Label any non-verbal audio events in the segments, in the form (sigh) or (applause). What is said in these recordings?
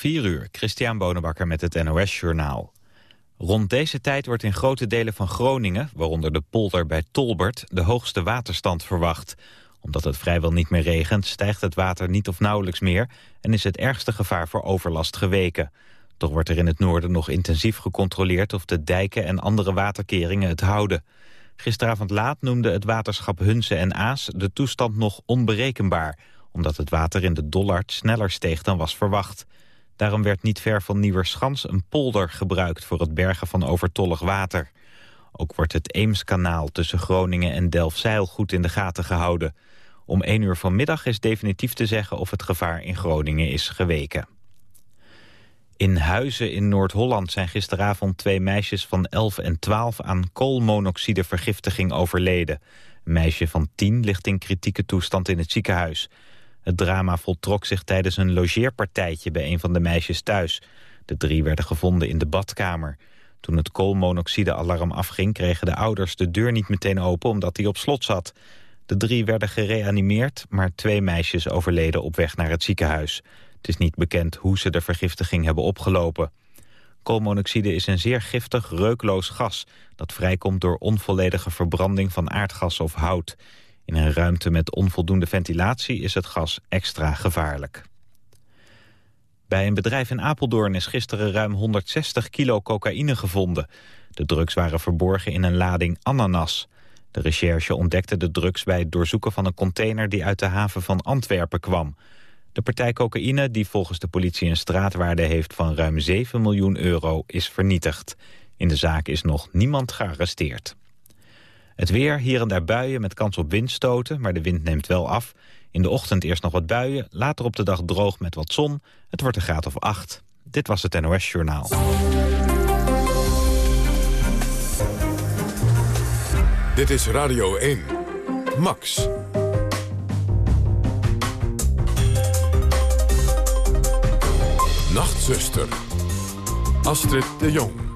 4 uur, Christian Bonenbakker met het NOS Journaal. Rond deze tijd wordt in grote delen van Groningen, waaronder de polder bij Tolbert, de hoogste waterstand verwacht. Omdat het vrijwel niet meer regent, stijgt het water niet of nauwelijks meer en is het ergste gevaar voor overlast geweken. Toch wordt er in het noorden nog intensief gecontroleerd of de dijken en andere waterkeringen het houden. Gisteravond laat noemde het waterschap Hunze en Aas de toestand nog onberekenbaar, omdat het water in de Dollard sneller steeg dan was verwacht. Daarom werd niet ver van Nieuwerschans een polder gebruikt voor het bergen van overtollig water. Ook wordt het Eemskanaal tussen Groningen en Delfzijl goed in de gaten gehouden. Om 1 uur vanmiddag is definitief te zeggen of het gevaar in Groningen is geweken. In Huizen in Noord-Holland zijn gisteravond twee meisjes van 11 en 12 aan koolmonoxidevergiftiging overleden. Een meisje van 10 ligt in kritieke toestand in het ziekenhuis. Het drama voltrok zich tijdens een logeerpartijtje bij een van de meisjes thuis. De drie werden gevonden in de badkamer. Toen het koolmonoxide-alarm afging kregen de ouders de deur niet meteen open omdat die op slot zat. De drie werden gereanimeerd, maar twee meisjes overleden op weg naar het ziekenhuis. Het is niet bekend hoe ze de vergiftiging hebben opgelopen. Koolmonoxide is een zeer giftig, reukloos gas... dat vrijkomt door onvolledige verbranding van aardgas of hout. In een ruimte met onvoldoende ventilatie is het gas extra gevaarlijk. Bij een bedrijf in Apeldoorn is gisteren ruim 160 kilo cocaïne gevonden. De drugs waren verborgen in een lading ananas. De recherche ontdekte de drugs bij het doorzoeken van een container... die uit de haven van Antwerpen kwam. De partij cocaïne, die volgens de politie een straatwaarde heeft van ruim 7 miljoen euro, is vernietigd. In de zaak is nog niemand gearresteerd. Het weer, hier en daar buien met kans op windstoten, maar de wind neemt wel af. In de ochtend eerst nog wat buien, later op de dag droog met wat zon. Het wordt een graad of 8. Dit was het NOS Journaal. Dit is Radio 1. Max. Nachtzuster. Astrid de Jong.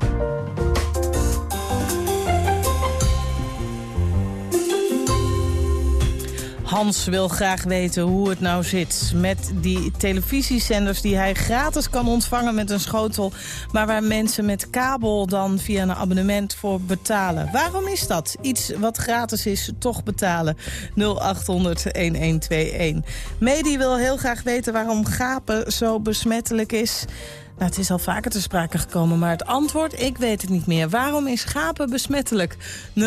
Hans wil graag weten hoe het nou zit met die televisiezenders die hij gratis kan ontvangen met een schotel, maar waar mensen met kabel dan via een abonnement voor betalen. Waarom is dat? Iets wat gratis is, toch betalen. 0800-1121. Medi wil heel graag weten waarom gapen zo besmettelijk is. Nou, het is al vaker te sprake gekomen, maar het antwoord, ik weet het niet meer. Waarom is gapen besmettelijk? 0800-1121.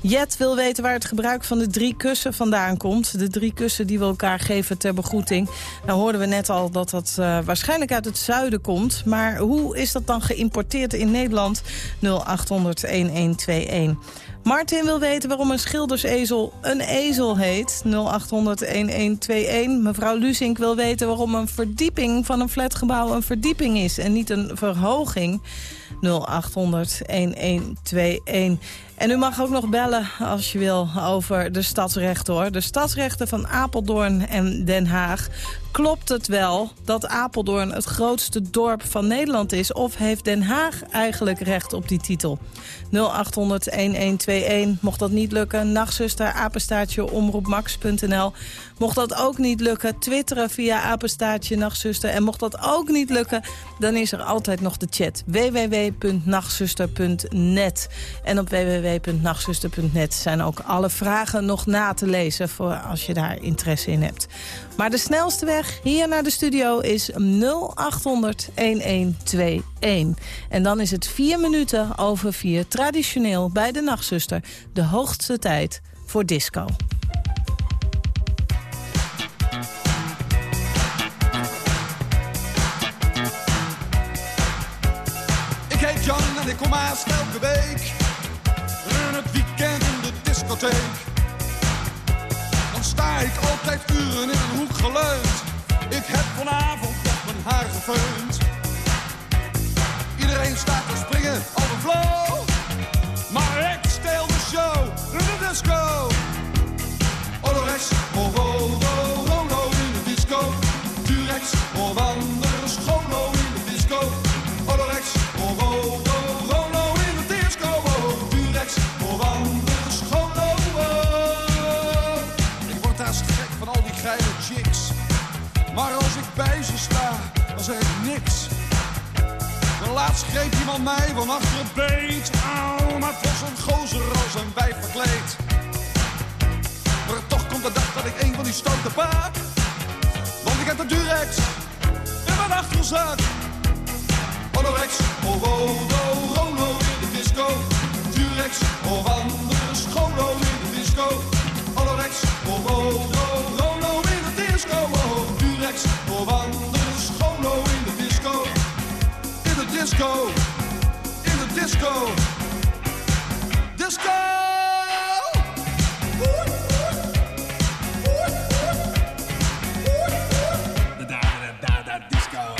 Jet wil weten waar het gebruik van de drie kussen vandaan komt. De drie kussen die we elkaar geven ter begroeting. Nou hoorden we net al dat dat uh, waarschijnlijk uit het zuiden komt. Maar hoe is dat dan geïmporteerd in Nederland? 0800-1121. Martin wil weten waarom een schildersezel een ezel heet. 0800-1121. Mevrouw Lusink wil weten waarom een verdieping van een flatgebouw een verdieping is... en niet een verhoging. 0800-1121. En u mag ook nog bellen als je wil over de stadsrechten hoor. De stadsrechten van Apeldoorn en Den Haag. Klopt het wel dat Apeldoorn het grootste dorp van Nederland is? Of heeft Den Haag eigenlijk recht op die titel? 0800-1121. Mocht dat niet lukken, nachtzuster, apenstaartje, omroepmax.nl. Mocht dat ook niet lukken, twitteren via apenstaartje, nachtzuster. En mocht dat ook niet lukken, dan is er altijd nog de chat. www.nachtzuster.net. En op www.nachtzuster.net zijn ook alle vragen nog na te lezen... voor als je daar interesse in hebt. Maar de snelste weg hier naar de studio is 0800 1121. En dan is het vier minuten over vier traditioneel bij de nachtzuster. De hoogste tijd voor disco. Ik kom haast elke week. In het weekend in de discotheek sta ik altijd uren in een hoek geleund. Ik heb vanavond nog mijn haar gefeund. Iedereen staat te springen op een flow. Laatst greep iemand mij van achter het beet. Auw, maar het was een gozer als een wijf verkleed. Maar toch komt de dag dat ik een van die stoten paak. Want ik heb de Durex in mijn achterzak. Olorex, oh, oh, oh, Rolo in de disco. Durex, of andere scholo in de disco. Olorex, oh, oh, disco, in de disco. Disco! Disco.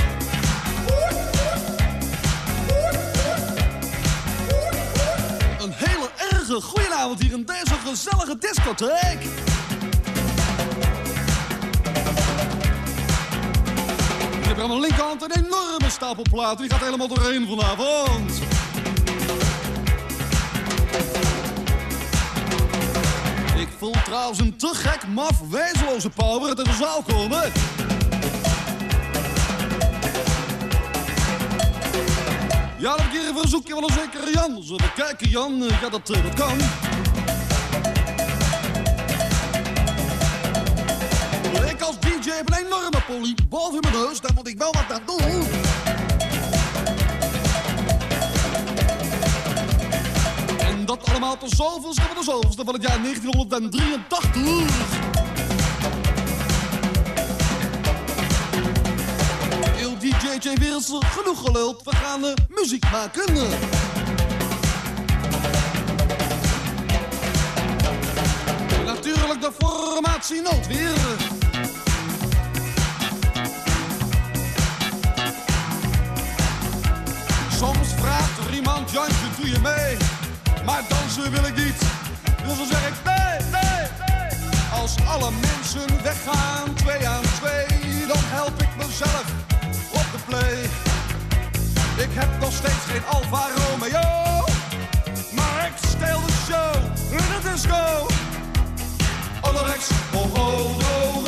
Een hele erge goedenavond hier in deze gezellige discotheek. Heb er aan mijn linkerhand een enorme stapel platen. Die gaat helemaal doorheen vanavond. Ik voel trouwens een te gek, maf, wezenloze power uit de zaal komen. Ja, dan heb ik hier een verzoekje van een zekere Jan. Zullen we kijken, Jan? Eh, Ja, dat, eh, dat kan. DJ heb een enorme boven mijn neus. Daar moet ik wel wat aan doen. En dat allemaal tot zoveelste van de van het jaar 1983. Heel DJJ Wereldse genoeg geluld. We gaan eh, muziek maken. Natuurlijk de formatie noodweer. Jantje, doe je mee? Maar dansen wil ik niet. Dus dan zeg ik nee, nee, nee. Als alle mensen weggaan, twee aan twee, dan help ik mezelf op de play. Ik heb nog steeds geen Alfa Romeo, maar ik steel de show in de disco. Olorex, oh, oh, oh,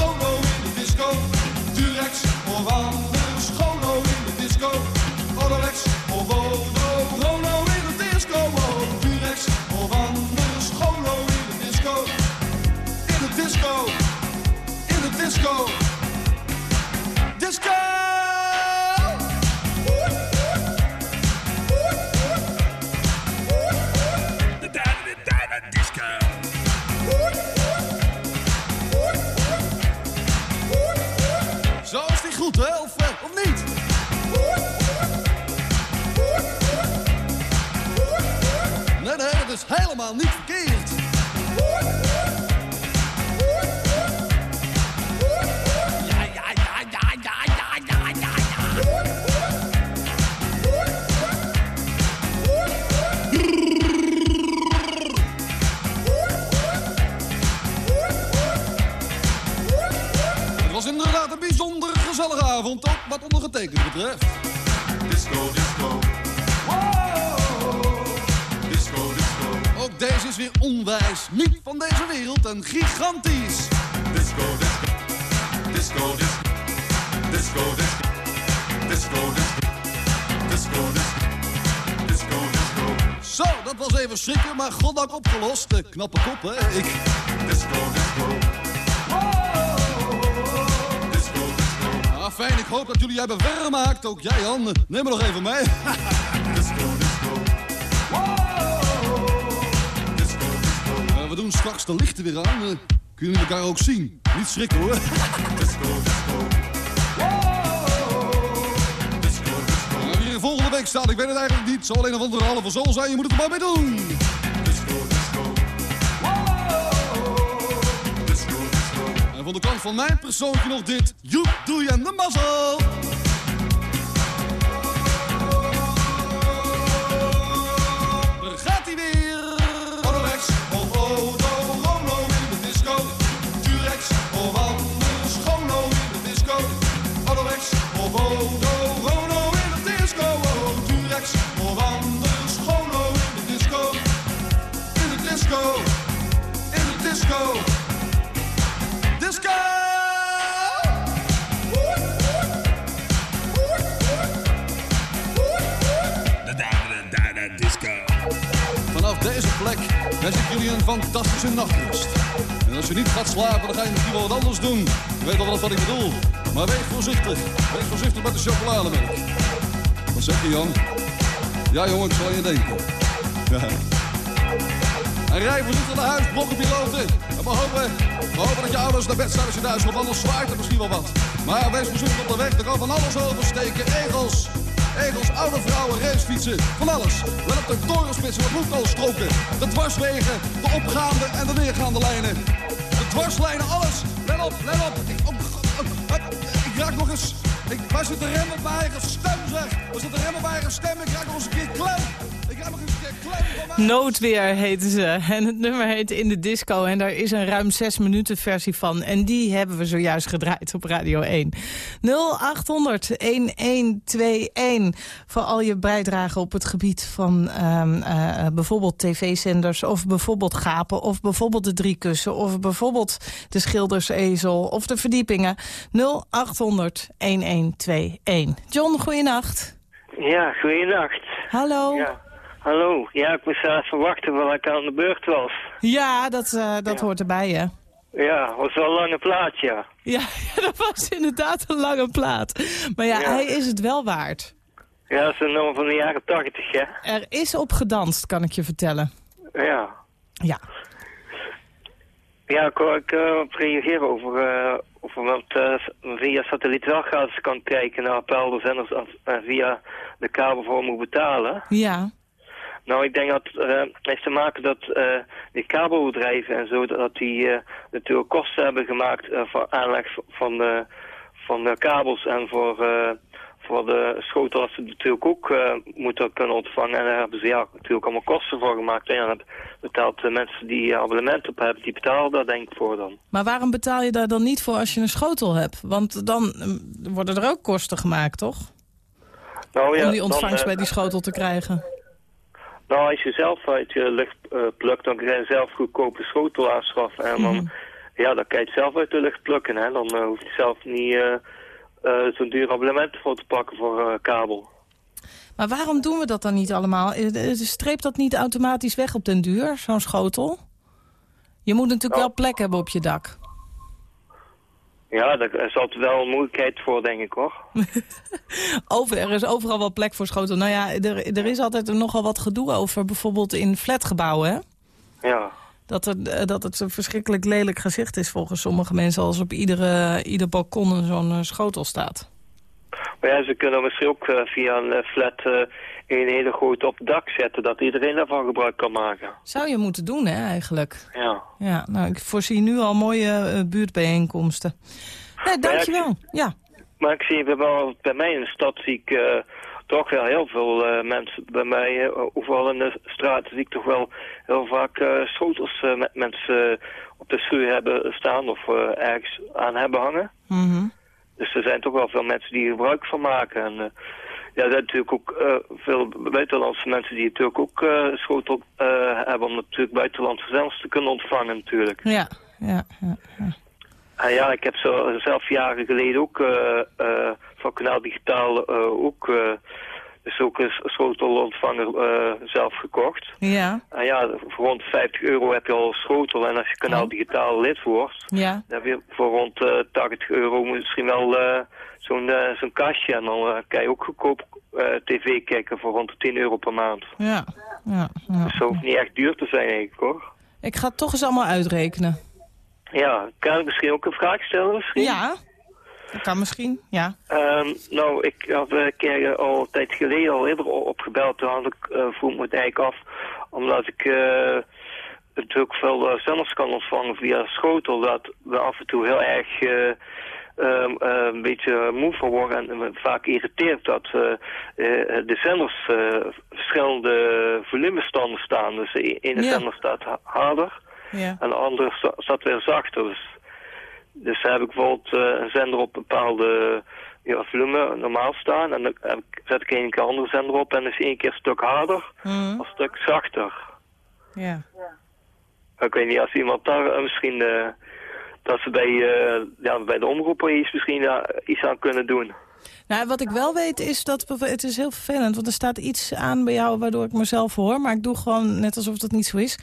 deze wereld en gigantisch. Disco, disco. Disco, disco. Disco, disco. Disco. Zo, dat was even schrikken, maar goddank opgelost. Eh, Knappe kop, hè? Ik... Disco, disco. Ah, fijn, ik hoop dat jullie hebben vermaakt. Ook jij, Jan. Neem me nog even mee. (laughs) Disco, de lichten weer aan. Eh, kunnen jullie elkaar ook zien? Niet schrikken, hoor. disco, disco. Disco, disco. Wie volgende week staat, ik weet het eigenlijk niet. Zo alleen of anderhalve zo zijn, je moet het er maar mee doen. Disco, disco. Disco, disco. En van de kant van mijn persoontje nog dit. Joep, doei en de mazzel. Wens ik jullie een fantastische nachtrust. En als je niet gaat slapen, dan ga je misschien wel wat anders doen. Je weet al wat ik bedoel. Maar wees voorzichtig. Wees voorzichtig met de chocolademelk. Wat zeg je, Jan? Ja, jongen, ik zal je denken. Ja. (laughs) En rij voorzichtig naar huis, blokkenpiloten. En we hopen, we hopen dat je ouders naar bed zijn als je thuis komt, anders zwaait er misschien wel wat. Maar wees voorzichtig op de weg, er kan van alles oversteken. Egels, egels, oude vrouwen, racefietsen, van alles. Let op de torenspitsen, de bloedkoolstroken, de dwarswegen, de opgaande en de neergaande lijnen. De dwarslijnen, alles. Let op, let op. Ik, op, op, op, ik raak nog eens... Ik, waar zit de rem op mijn eigen stem, zeg? Waar zit de rem op mijn eigen stem? Ik raak nog eens een keer klem. Ik raak nog eens Noodweer heten ze. En het nummer heet In de Disco. En daar is een ruim zes minuten versie van. En die hebben we zojuist gedraaid op Radio 1. 0800-1121. Voor al je bijdragen op het gebied van um, uh, bijvoorbeeld tv-zenders... of bijvoorbeeld gapen, of bijvoorbeeld de drie kussen... of bijvoorbeeld de schildersezel, of de verdiepingen. 0800-1121. John, goeienacht. Ja, goeienacht. Hallo. Ja. Hallo. Ja, ik moest even wachten voordat ik aan de beurt was. Ja, dat, uh, dat hoort erbij, hè? Ja, was wel een lange plaat, ja. (laughs) Ja, dat was inderdaad een lange plaat. Maar ja, Ja. hij is het wel waard. Ja, dat is een nummer van de jaren tachtig, hè. Er is op gedanst, kan ik je vertellen. Ja. Ja. Ja, ik wou ik, eh, op reageren over, eh over wat eh, via satelliet wel gratis kan kijken naar als eh, via de kabel voor moet betalen. Ja. Nou, ik denk dat het eh, heeft te maken dat eh die kabelbedrijven en zo, dat die eh, natuurlijk kosten hebben gemaakt voor aanleg van de, van de kabels en voor, voor de schotel dat ze natuurlijk ook moeten kunnen ontvangen. En daar hebben ze ja, natuurlijk allemaal kosten voor gemaakt. En ja, dan betaalt de mensen die abonnement op hebben, die betalen daar denk ik voor dan. Maar waarom betaal je daar dan niet voor als je een schotel hebt? Want dan mm, worden er ook kosten gemaakt, toch? Nou, ja, Om die ontvangst bij die schotel te krijgen. Nou, als je zelf uit je lucht eh, plukt, dan kun je zelf goedkope schotel aanschaffen. En dan, Mhm. ja, dan kan je het zelf uit de lucht plukken. Hè? Dan eh, hoef je zelf niet eh, zo'n duur abonnement voor te pakken voor kabel. Maar waarom doen we dat dan niet allemaal? Streept dat niet automatisch weg op den duur, zo'n schotel? Je moet natuurlijk Nou. wel plek hebben op je dak. Ja, daar is altijd wel een moeilijkheid voor, denk ik hoor. (laughs) Over, er is overal wel plek voor schotel. Nou ja, er, er is altijd nogal wat gedoe over, bijvoorbeeld in flatgebouwen, hè? Ja. Dat, er, eh, dat het een verschrikkelijk lelijk gezicht is volgens sommige mensen... als op iedere, ieder balkon zo'n eh, schotel staat. Maar ja, ze kunnen misschien ook eh, via een eh, flat eh, een hele grote op dak zetten, dat iedereen daarvan gebruik kan maken. Zou je moeten doen, hè, eigenlijk. Ja. Ja, nou, ik voorzie nu al mooie buurtbijeenkomsten. Nee, dankjewel. Ja, Maar ik zie wel, bij mij in de stad zie ik toch wel heel veel mensen. Bij mij, overal in de straten zie ik toch wel heel vaak schotels met mensen op de schuur hebben staan of ergens aan hebben hangen. Mhm. Dus er zijn toch wel veel mensen die er gebruik van maken. En eh, ja, er zijn natuurlijk ook eh, veel buitenlandse mensen die natuurlijk ook eh schotel eh, hebben om natuurlijk buitenlandse zenders te kunnen ontvangen natuurlijk. ja, ja, ja. En ja, ik heb zo, zelf jaren geleden ook van Kanaal Digitaal ook, eh, ook een schotelontvanger eh, zelf gekocht. Ja, En ja, voor rond 50 euro heb je al een schotel. En als je Kanaal Oh. Digitaal lid wordt, ja. dan heb je voor rond eh 80 euro misschien wel eh, zo'n eh, zo'n kastje. En dan eh, kan je ook goedkoop eh, tv kijken voor rond de 10 euro per maand. ja, ja, ja. Dus dat hoeft niet echt duur te zijn eigenlijk hoor. Ik ga het toch eens allemaal uitrekenen. Ja, kan ik misschien ook een vraag stellen misschien? Ja, dat kan misschien, ja. Ehm, nou, ik had een keer al een tijd geleden al eerder opgebeld. Toen had ik, uh, vroeg me het eigenlijk af, omdat ik uh, natuurlijk veel uh, zenders kan ontvangen via schotel, dat we af en toe heel erg uh, um, een beetje moe van worden en vaak irriteert dat uh, de zenders verschillende volumestanden staan. Dus de ene Ja. zender staat harder ja. en de andere sta- staat weer zachter. Dus, dus heb ik bijvoorbeeld uh, een zender op bepaalde ja, volume normaal staan. En dan heb ik, zet ik een keer een andere zender op en is één keer een stuk harder Mhm. of een stuk zachter. ja. Ik weet niet, als iemand daar uh, misschien... Uh, dat ze bij, ja, bij de omroeper iets misschien iets aan kunnen doen. Nou, wat ik wel weet is dat het is heel vervelend, want er staat iets aan bij jou waardoor ik mezelf hoor, maar ik doe gewoon net alsof dat niet zo is.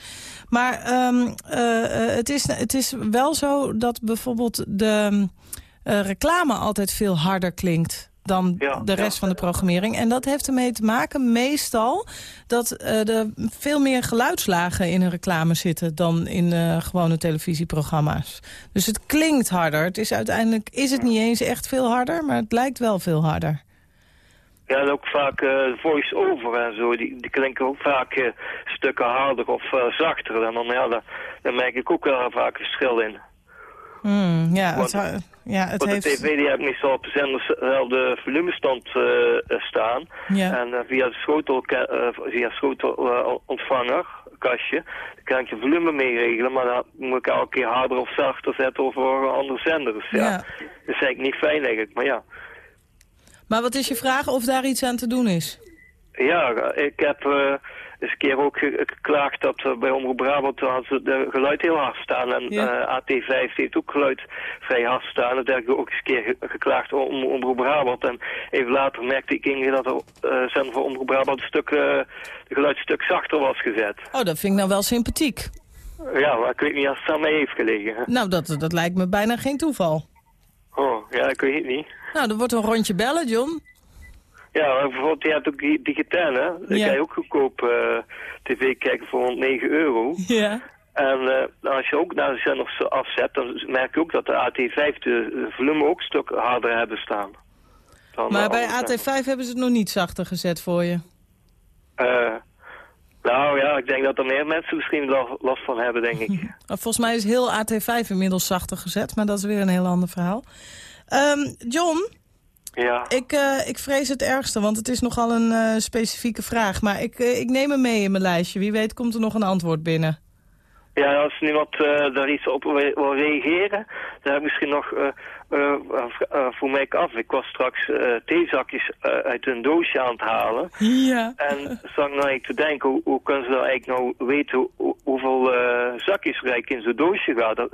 Maar ehm, eh, eh, het, is, het is wel zo dat bijvoorbeeld de eh, reclame altijd veel harder klinkt dan Ja, de rest ja. van de programmering. En dat heeft ermee te maken meestal dat eh, er veel meer geluidslagen in een reclame zitten dan in eh, gewone televisieprogramma's. Dus het klinkt harder. Het is uiteindelijk is het niet eens echt veel harder, maar het lijkt wel veel harder. Ja, en ook vaak eh, voice-over en zo, die, die klinken ook vaak stukken harder of zachter. En dan, ja, daar, daar merk ik ook wel vaak verschil in. Hmm, ja, het, Want- ja, het Want heeft... de tv die heeft meestal op de zender dezelfde volumestand eh, staan. Ja. En eh, via de schotel, eh, via schotelontvanger, kastje, kan ik je volume mee regelen. Maar dan moet ik elke keer harder of zachter zetten over een andere zender. Dus ja, Ja. dat is eigenlijk niet fijn eigenlijk. Maar ja, Maar wat is je vraag of daar iets aan te doen is? ja ik heb eh, eens een keer ook ge- geklaagd dat eh, bij Omroep Brabant hadden ze de geluid heel hard staan. En Ja. eh, AT5 heeft ook geluid vrij hard staan. Dat heb ik ook eens een keer ge- geklaagd om Omroep Brabant. En even later merkte ik in dat de uh, zender van Omroep Brabant een stuk, eh, de geluid een stuk zachter was gezet. Oh, dat vind ik nou wel sympathiek. Ja, maar ik weet niet als het aan mij heeft gelegen. Nou, dat, dat lijkt me bijna geen toeval. Oh, ja, ik weet het niet. Nou, er wordt een rondje bellen, John. Ja, bijvoorbeeld, je hebt ook di- digitaal, hè? Dan Ja. kan je ook goedkoop eh, tv kijken voor 9 euro. Ja. En eh, als je ook naar de zenders afzet, dan merk je ook dat de AT5 de, volume ook een stuk harder hebben staan. Maar bij andere AT5 hebben ze het nog niet zachter gezet voor je. Eh, nou ja, ik denk dat er meer mensen misschien la- last van hebben, denk ik. (laughs) Volgens mij is heel AT5 inmiddels zachter gezet, maar dat is weer een heel ander verhaal. Ehm, John, ja. ik, eh, ik vrees het ergste, want het is nogal een eh, specifieke vraag. Maar ik, eh, ik neem hem mee in mijn lijstje. Wie weet komt er nog een antwoord binnen. Ja, als niemand eh, daar iets op wil reageren, dan heb ik misschien nog eh, eh, voor mij af. Ik was straks theezakjes uit een doosje aan het halen. Ja. En zag nou eigenlijk te denken, hoe, hoe kunnen ze nou eigenlijk nou weten hoe- hoe- hoeveel zakjes er eigenlijk in zo'n doosje gaat? Dat,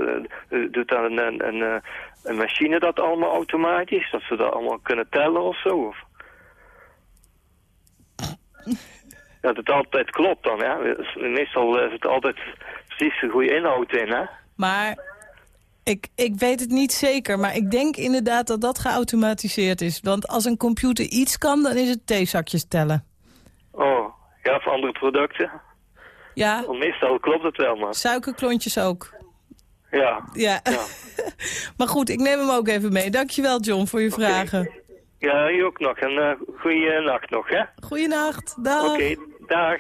doet dan een, een, een, een machine dat allemaal automatisch? Dat ze dat allemaal kunnen tellen of zo? Of? (laughs) Dat het altijd klopt dan, ja. Meestal is het altijd precies de goede inhoud in, hè? Maar ik, ik weet het niet zeker, maar ik denk inderdaad dat dat geautomatiseerd is. Want als een computer iets kan, dan is het theezakjes tellen. Oh, ja, of andere producten. Ja, Want meestal klopt het wel, maar suikerklontjes ook. ja. Ja. Ja. (laughs) maar goed, ik neem hem ook even mee. Dankjewel John voor je vragen. Ja, hier ook nog. En uh, goeie nacht nog, hè? Goeienacht, dag. Oké, dag.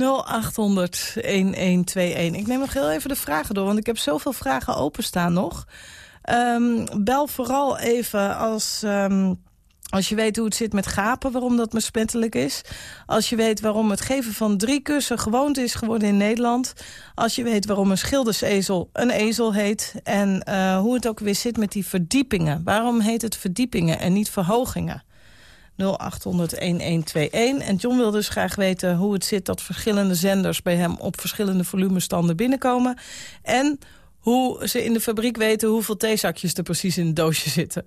0800 1121. Ik neem nog heel even de vragen door, want ik heb zoveel vragen openstaan nog. Ehm, bel vooral even als, ehm, als je weet hoe het zit met gapen, waarom dat besmettelijk is. Als je weet waarom het geven van drie kussen gewoonte is geworden in Nederland. Als je weet waarom een schildersezel een ezel heet. En eh, hoe het ook weer zit met die verdiepingen. Waarom heet het verdiepingen en niet verhogingen? 0800-1121. En John wil dus graag weten hoe het zit dat verschillende zenders bij hem op verschillende volumestanden binnenkomen. En hoe ze in de fabriek weten hoeveel theezakjes er precies in het doosje zitten. 0800-1121.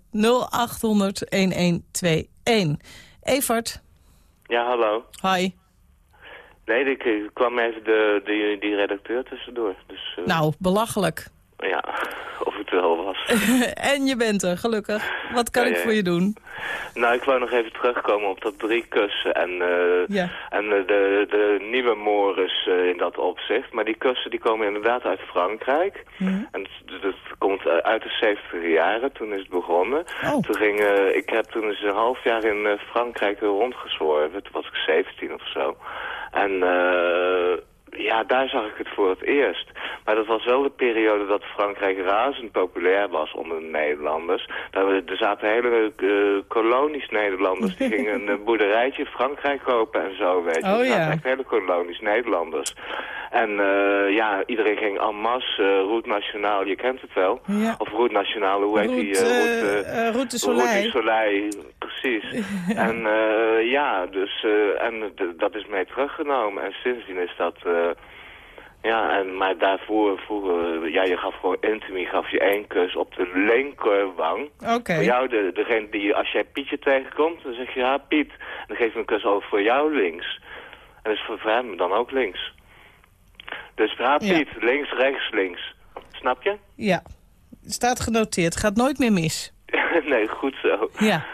Evert, Ja, hallo. hi. Nee, ik, kwam even de, de, die redacteur tussendoor. Dus eh, Nou, belachelijk. Ja, of het wel was. (laughs) en je bent er, gelukkig. Wat kan Ja, ik ja, voor je doen? nou, ik wou nog even terugkomen op dat drie kussen en, eh, Ja. en eh, de, de nieuwe Morris eh, in dat opzicht. Maar die kussen die komen inderdaad uit Frankrijk. Mhm. En het, het komt uit de 70 jaren, toen is het begonnen. Oh. Toen ging, ik heb toen eens een half jaar in Frankrijk rondgezworven. Toen was ik 17 of zo. En eh, ja, daar zag ik het voor het eerst. Maar dat was wel de periode dat Frankrijk razend populair was onder de Nederlanders. Daar, er zaten hele eh, kolonies Nederlanders. Die gingen een eh, (laughs) boerderijtje in Frankrijk kopen en zo, weet je. Oh, er zaten ja. echt hele kolonies Nederlanders. En eh, ja, iedereen ging en masse, eh, Route Nationale, je kent het wel. Ja. Of Route Nationale, hoe heet die? Route, eh, Route, Soleil. Soleil, precies. (laughs) En ja, dus, en dat is mee teruggenomen. En sindsdien is dat, Ja, en, maar daarvoor, vroeger, ja, je gaf gewoon intimie, gaf je één kus op de linkerwang. Oké. Voor jou, de, degene die, als jij Pietje tegenkomt, dan zeg je, ja, Piet. En dan geef je een kus over voor jou links. En is voor, hem dan ook links. Dus ja, Ja. Piet, links, rechts, links. Snap je? Ja. Staat genoteerd. Gaat nooit meer mis. (laughs) nee, goed zo. Ja.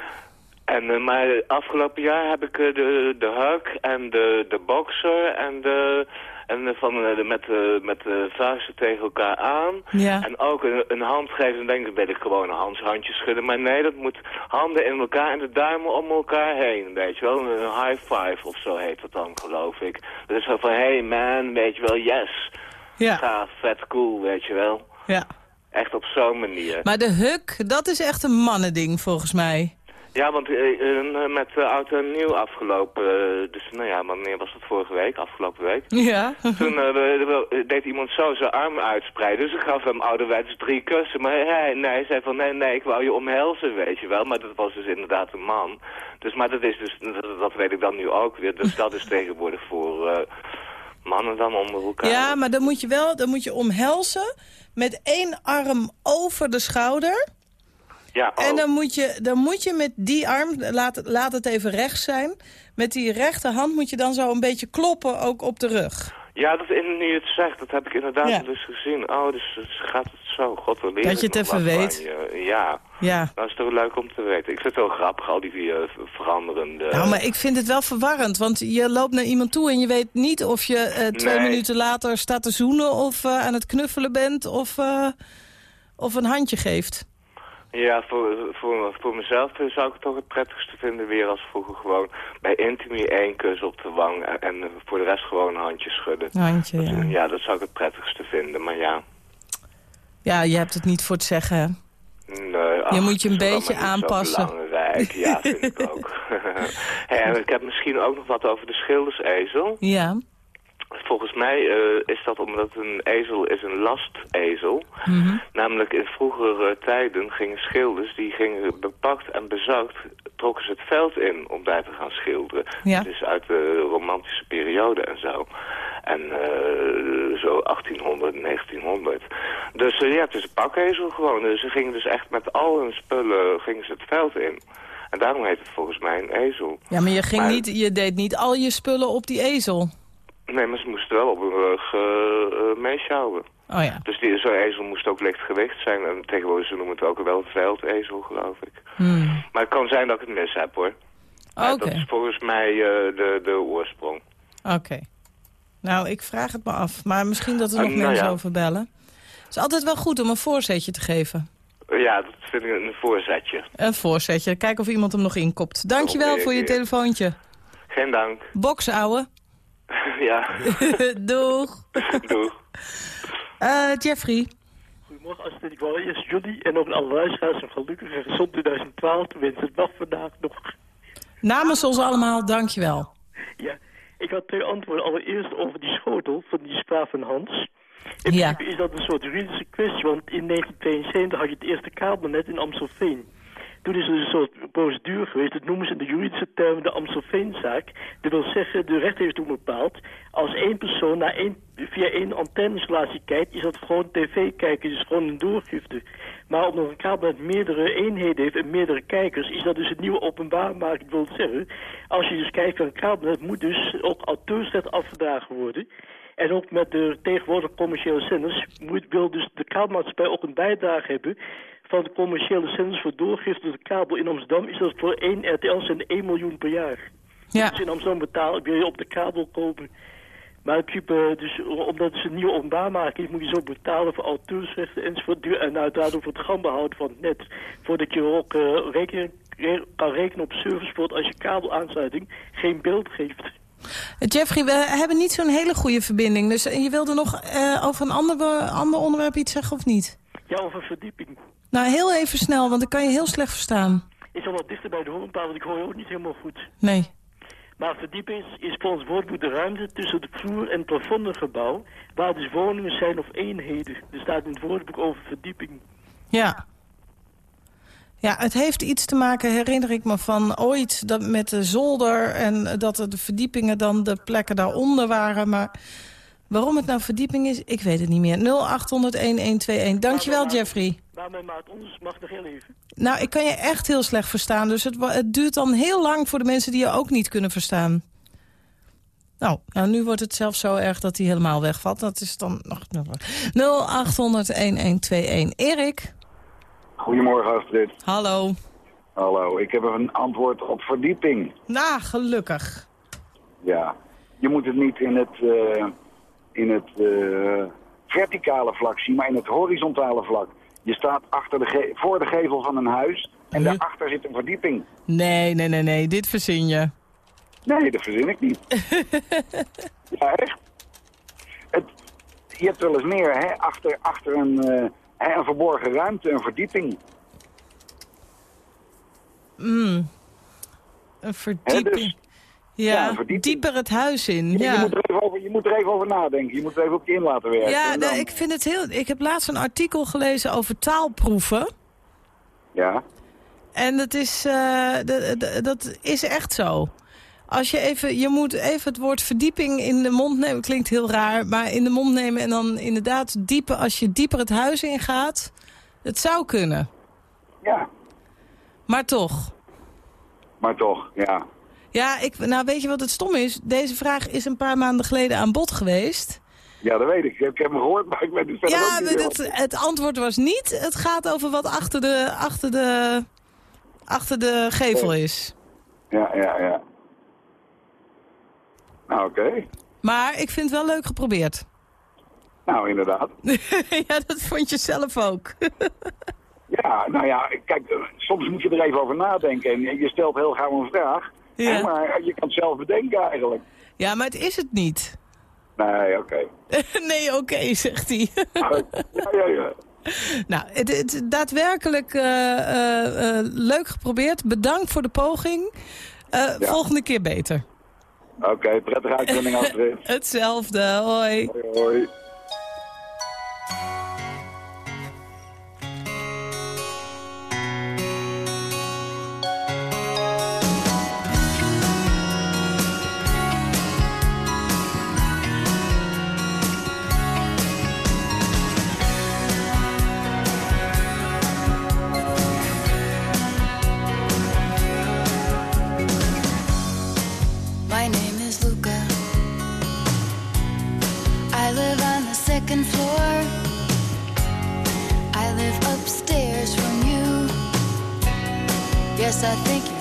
En, eh, maar afgelopen jaar heb ik eh, de, de hug en de, de boxer en de... En eh, van, eh, de, met, de met de vuisten tegen elkaar aan. Ja. En ook een, een hand geven. Dan denk ik, ben ik gewoon een hands, handje schudden. Maar nee, dat moet handen in elkaar en de duimen om elkaar heen. Weet je wel, een high five of zo heet dat dan, geloof ik. Dat is zo van, hey man, weet je wel, yes. Ja. Ga, vet cool, weet je wel. ja. Echt op zo'n manier. Maar de huk, dat is echt een mannending volgens mij. Ja, want eh, eh, met uh, oud en nieuw afgelopen, dus nou ja, wanneer was dat vorige week, afgelopen week? (laughs) Ja. Toen deed iemand zo zijn arm uitspreiden, dus ik gaf hem ouderwets drie kussen. Maar hij, nee, hij zei van nee, nee, ik wou je omhelzen, weet je wel. Maar dat was dus inderdaad een man. Dus, maar dat is dus, dat, dat weet ik dan nu ook weer. Dus dat is tegenwoordig voor mannen dan onder elkaar. Ja, maar dan moet je wel dan moet je omhelzen met één arm over de schouder. Ja, oh. En dan moet, je, dan moet je met die arm, laat, het- laat het even rechts zijn... met die rechterhand moet je dan zo een beetje kloppen ook op de rug. ja dat in, nu je het zegt, dat heb ik inderdaad Ja. dus gezien. Oh, dus, dus gaat het zo, god, Dat je het even weet. je. Ja. Ja. Dat is toch leuk om te weten. Ik vind het wel grappig, al die eh, veranderende... Nou, maar ik vind het wel verwarrend, want je loopt naar iemand toe... en je weet niet of je eh, twee Nee. minuten later staat te zoenen... of eh, aan het knuffelen bent of, of een handje geeft. Ja, voor, voor, voor mezelf zou ik het toch het prettigste vinden weer als vroeger gewoon bij intimie één kus op de wang en, voor de rest gewoon een handje schudden. Handje, ja. Ja, dat zou ik het prettigste vinden, maar ja. Ja, je hebt het niet voor het zeggen? Nee, ach, moet je een beetje aanpassen. belangrijk, ja, vind ik ook. (laughs) (laughs) En ik heb misschien ook nog wat over de schildersezel. Ja. Volgens mij eh, is dat omdat een ezel is een lastezel. Mhm. Namelijk in vroegere tijden gingen schilders, die gingen bepakt en bezakt, trokken ze het veld in om daar te gaan schilderen. Ja. Dus uit de romantische periode en zo. En eh, zo 1800, 1900. Dus eh, ja, het is een pakezel gewoon. Dus ze gingen dus echt met al hun spullen gingen ze het veld in. En daarom heet het volgens mij een ezel. Ja, maar je, ging Maar- niet, je deed niet al je spullen op die ezel. Nee, maar ze moesten wel op hun rug eh, eh, meesjouwen. Oh ja. Dus die- zo'n ezel moest ook licht gewicht zijn. En tegenwoordig ze noemen het ook wel veldezel, geloof ik. Hmm. Maar het kan zijn dat ik het mis heb, hoor. Oké, Dat is volgens mij eh, de, de oorsprong. oké. Nou, ik vraag het me af. Maar misschien dat er Ah, nog nou mensen ja. over bellen. Het is altijd wel goed om een voorzetje te geven. Ja, dat vind ik een voorzetje. Een voorzetje. Kijken of iemand hem nog inkopt. Dankjewel voor je telefoontje. Geen dank. Box, ouwe. (laughs) ja, (laughs) Doeg. doeg. Eh, Jeffrey. Goedemorgen Astrid, ik wou eerst jullie en ook alle luisteraars een gelukkig en gezond 2012 te wensen. Het mag vandaag nog. Namens ons allemaal, dankjewel. Ja, ik had twee antwoorden. Allereerst over die schotel van die spraak van Hans. In Ja. principe is dat een soort juridische kwestie, want in 1972 had je het eerste kabelnet in Amstelveen. Toen is er een soort procedure geweest, dat noemen ze in de juridische termen de Amstelveenzaak. Dat wil zeggen, de rechter heeft toen bepaald, als één persoon naar één, via één antenneinstallatie kijkt, is dat gewoon tv kijken, dus gewoon een doorgifte. Maar omdat een kabelnet meerdere eenheden heeft en meerdere kijkers, is dat dus een nieuwe openbaarmaking. Dat wil zeggen, als je dus kijkt naar een kabelnet, moet dus ook auteursrecht afgedragen worden. En ook met de tegenwoordig commerciële zenders moet, wil dus de kabelmaatschappij ook een bijdrage hebben van de commerciële zenders voor doorgifte door de kabel. In Amsterdam is dat voor één RTL zender 1 miljoen per jaar. Ja. Dus in Amsterdam betalen wil je op de kabel kopen. Maar in principe, dus, omdat het een nieuwe is, moet je zo betalen voor auteursrechten enzovoort. En uiteraard voor het gaan behouden van het net. Voordat je ook eh, rekening, re- kan rekenen op serviceport als je kabelaansluiting geen beeld geeft. Eh, Jeffrey, we hebben niet zo'n hele goede verbinding. Dus eh, je wilde nog eh, over een ander, ander onderwerp iets zeggen of niet? Ja, over verdieping. Nou, heel even snel, want ik kan je heel slecht verstaan. is al wat dichter bij de hoornpaal, want ik hoor je ook niet helemaal goed. Nee. Maar verdieping is, volgens woordboek de ruimte tussen de vloer en het plafond van een gebouw, waar dus woningen zijn of eenheden. Er staat in het woordboek over verdieping. Ja. Ja, het heeft iets te maken, herinner ik me, van ooit dat met de zolder... en dat de verdiepingen dan de plekken daaronder waren. Maar Waarom het nou verdieping is, ik weet het niet meer. 0800-1121. Dankjewel, Jeffrey. Maar mijn maat, ons mag nog heel even. Nou, ik kan je echt heel slecht verstaan. Dus het, het duurt dan heel lang voor de mensen die je ook niet kunnen verstaan. Nou, nou nu wordt het zelfs zo erg dat hij helemaal wegvalt. Dat is dan nog... 0800-1121. Erik? Goedemorgen Astrid. Hallo. Hallo, ik heb een antwoord op verdieping. Nou, gelukkig. Ja, je moet het niet in het, eh, in het eh, verticale vlak zien, maar in het horizontale vlak. Je staat achter de voor de gevel van een huis en Huh? daarachter zit een verdieping. Nee, nee, nee, nee. Dit verzin je. Nee, dat verzin ik niet. (laughs) ja, echt. Het, je hebt wel eens meer, hè, achter, achter een, eh, een verborgen ruimte, een verdieping. Mm. Een verdieping. dus- ja, dieper het huis in. Je, Ja, je, moet er even over, je moet er even over nadenken. Je moet er even op je in laten werken. ja dan- ik vind het heel... Ik heb laatst een artikel gelezen over taalproeven. Ja. En dat is, d- dat is echt zo. Als je even, je moet even het woord verdieping in de mond nemen. Klinkt heel raar, maar in de mond nemen en dan inderdaad dieper. Als je dieper het huis ingaat, het zou kunnen. Ja, Maar toch. maar toch, ja. Ja, ik, nou weet je wat het stom is? Deze vraag is een paar maanden geleden aan bod geweest. Ja, dat weet ik. Ik heb hem gehoord, maar ik weet het verder Ja, maar het, het antwoord was niet. Het gaat over wat achter de, achter de, achter de gevel is. Ja, ja, ja. Nou, oké. Maar ik vind het wel leuk geprobeerd. Nou, inderdaad. (laughs) ja, dat vond je zelf ook. Ja, nou ja, kijk, soms moet je er even over nadenken. En je stelt heel gauw een vraag. Ja. Maar je kan het zelf bedenken eigenlijk. ja, maar het is het niet. Nee, oké. (laughs) nee, oké, zegt hij. ja, ja, ja. nou, het, het daadwerkelijk eh, eh, eh, leuk geprobeerd. Bedankt voor de poging. Volgende keer beter. Oké, prettige uitzending, (laughs) Astrid. Hetzelfde, hoi. Hoi, hoi. Yes, I think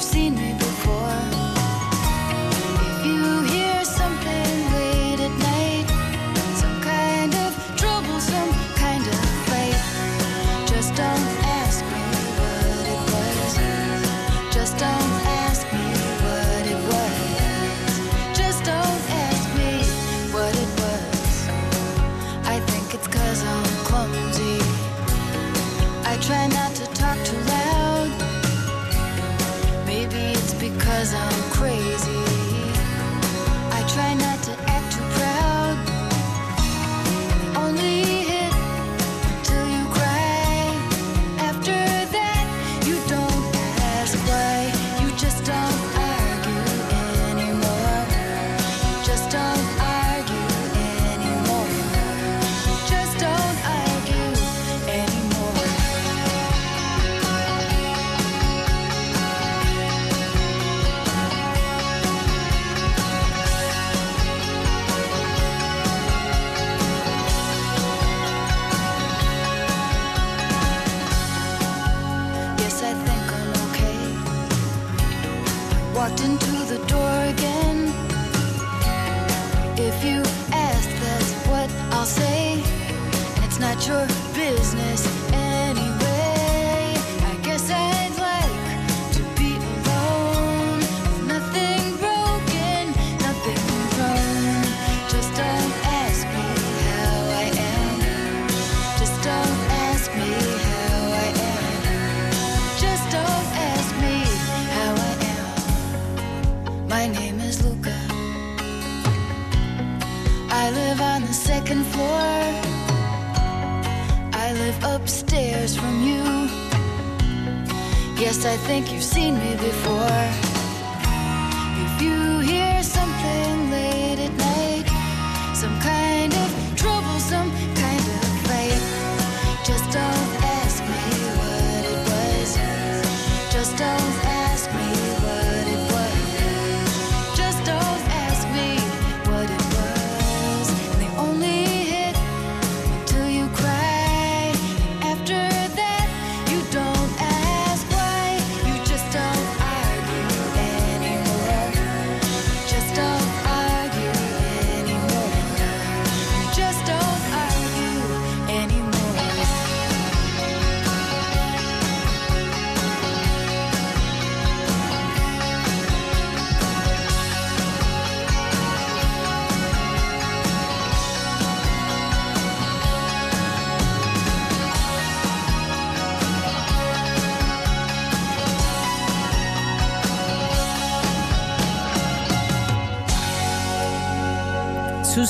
just don't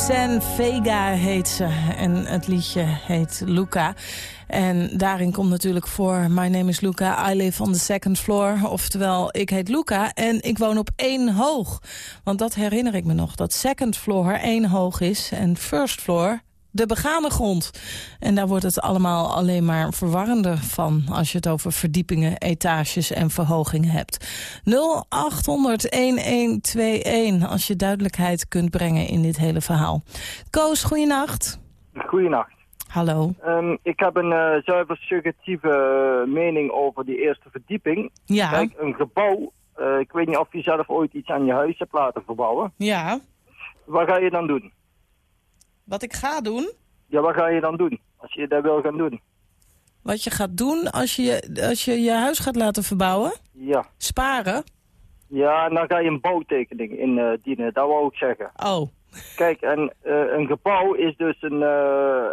Suzanne Vega heet ze en het liedje heet Luca. En daarin komt natuurlijk voor... My name is Luca, I live on the second floor. Oftewel, ik heet Luca en ik woon op één hoog. Want dat herinner ik me nog, dat second floor één hoog is... en first floor de begane grond. En daar wordt het allemaal alleen maar verwarrender van... als je het over verdiepingen, etages en verhogingen hebt. 0800-1121 als je duidelijkheid kunt brengen in dit hele verhaal. Koos, goeienacht. Goeienacht. Hallo. Ehm, ik heb een eh, zuiver subjectieve eh, mening over die eerste verdieping. Ja. Kijk, een gebouw, eh, ik weet niet of je zelf ooit iets aan je huis hebt laten verbouwen. Ja. Wat ga je dan doen? Wat ik ga doen? Ja, wat ga je dan doen? Als je dat wil gaan doen. Wat je gaat doen als je als je, je huis gaat laten verbouwen? Ja. Sparen? Ja, en dan ga je een bouwtekening indienen, dat wou ik zeggen. Oh. Kijk, en eh, een gebouw is dus een... eh,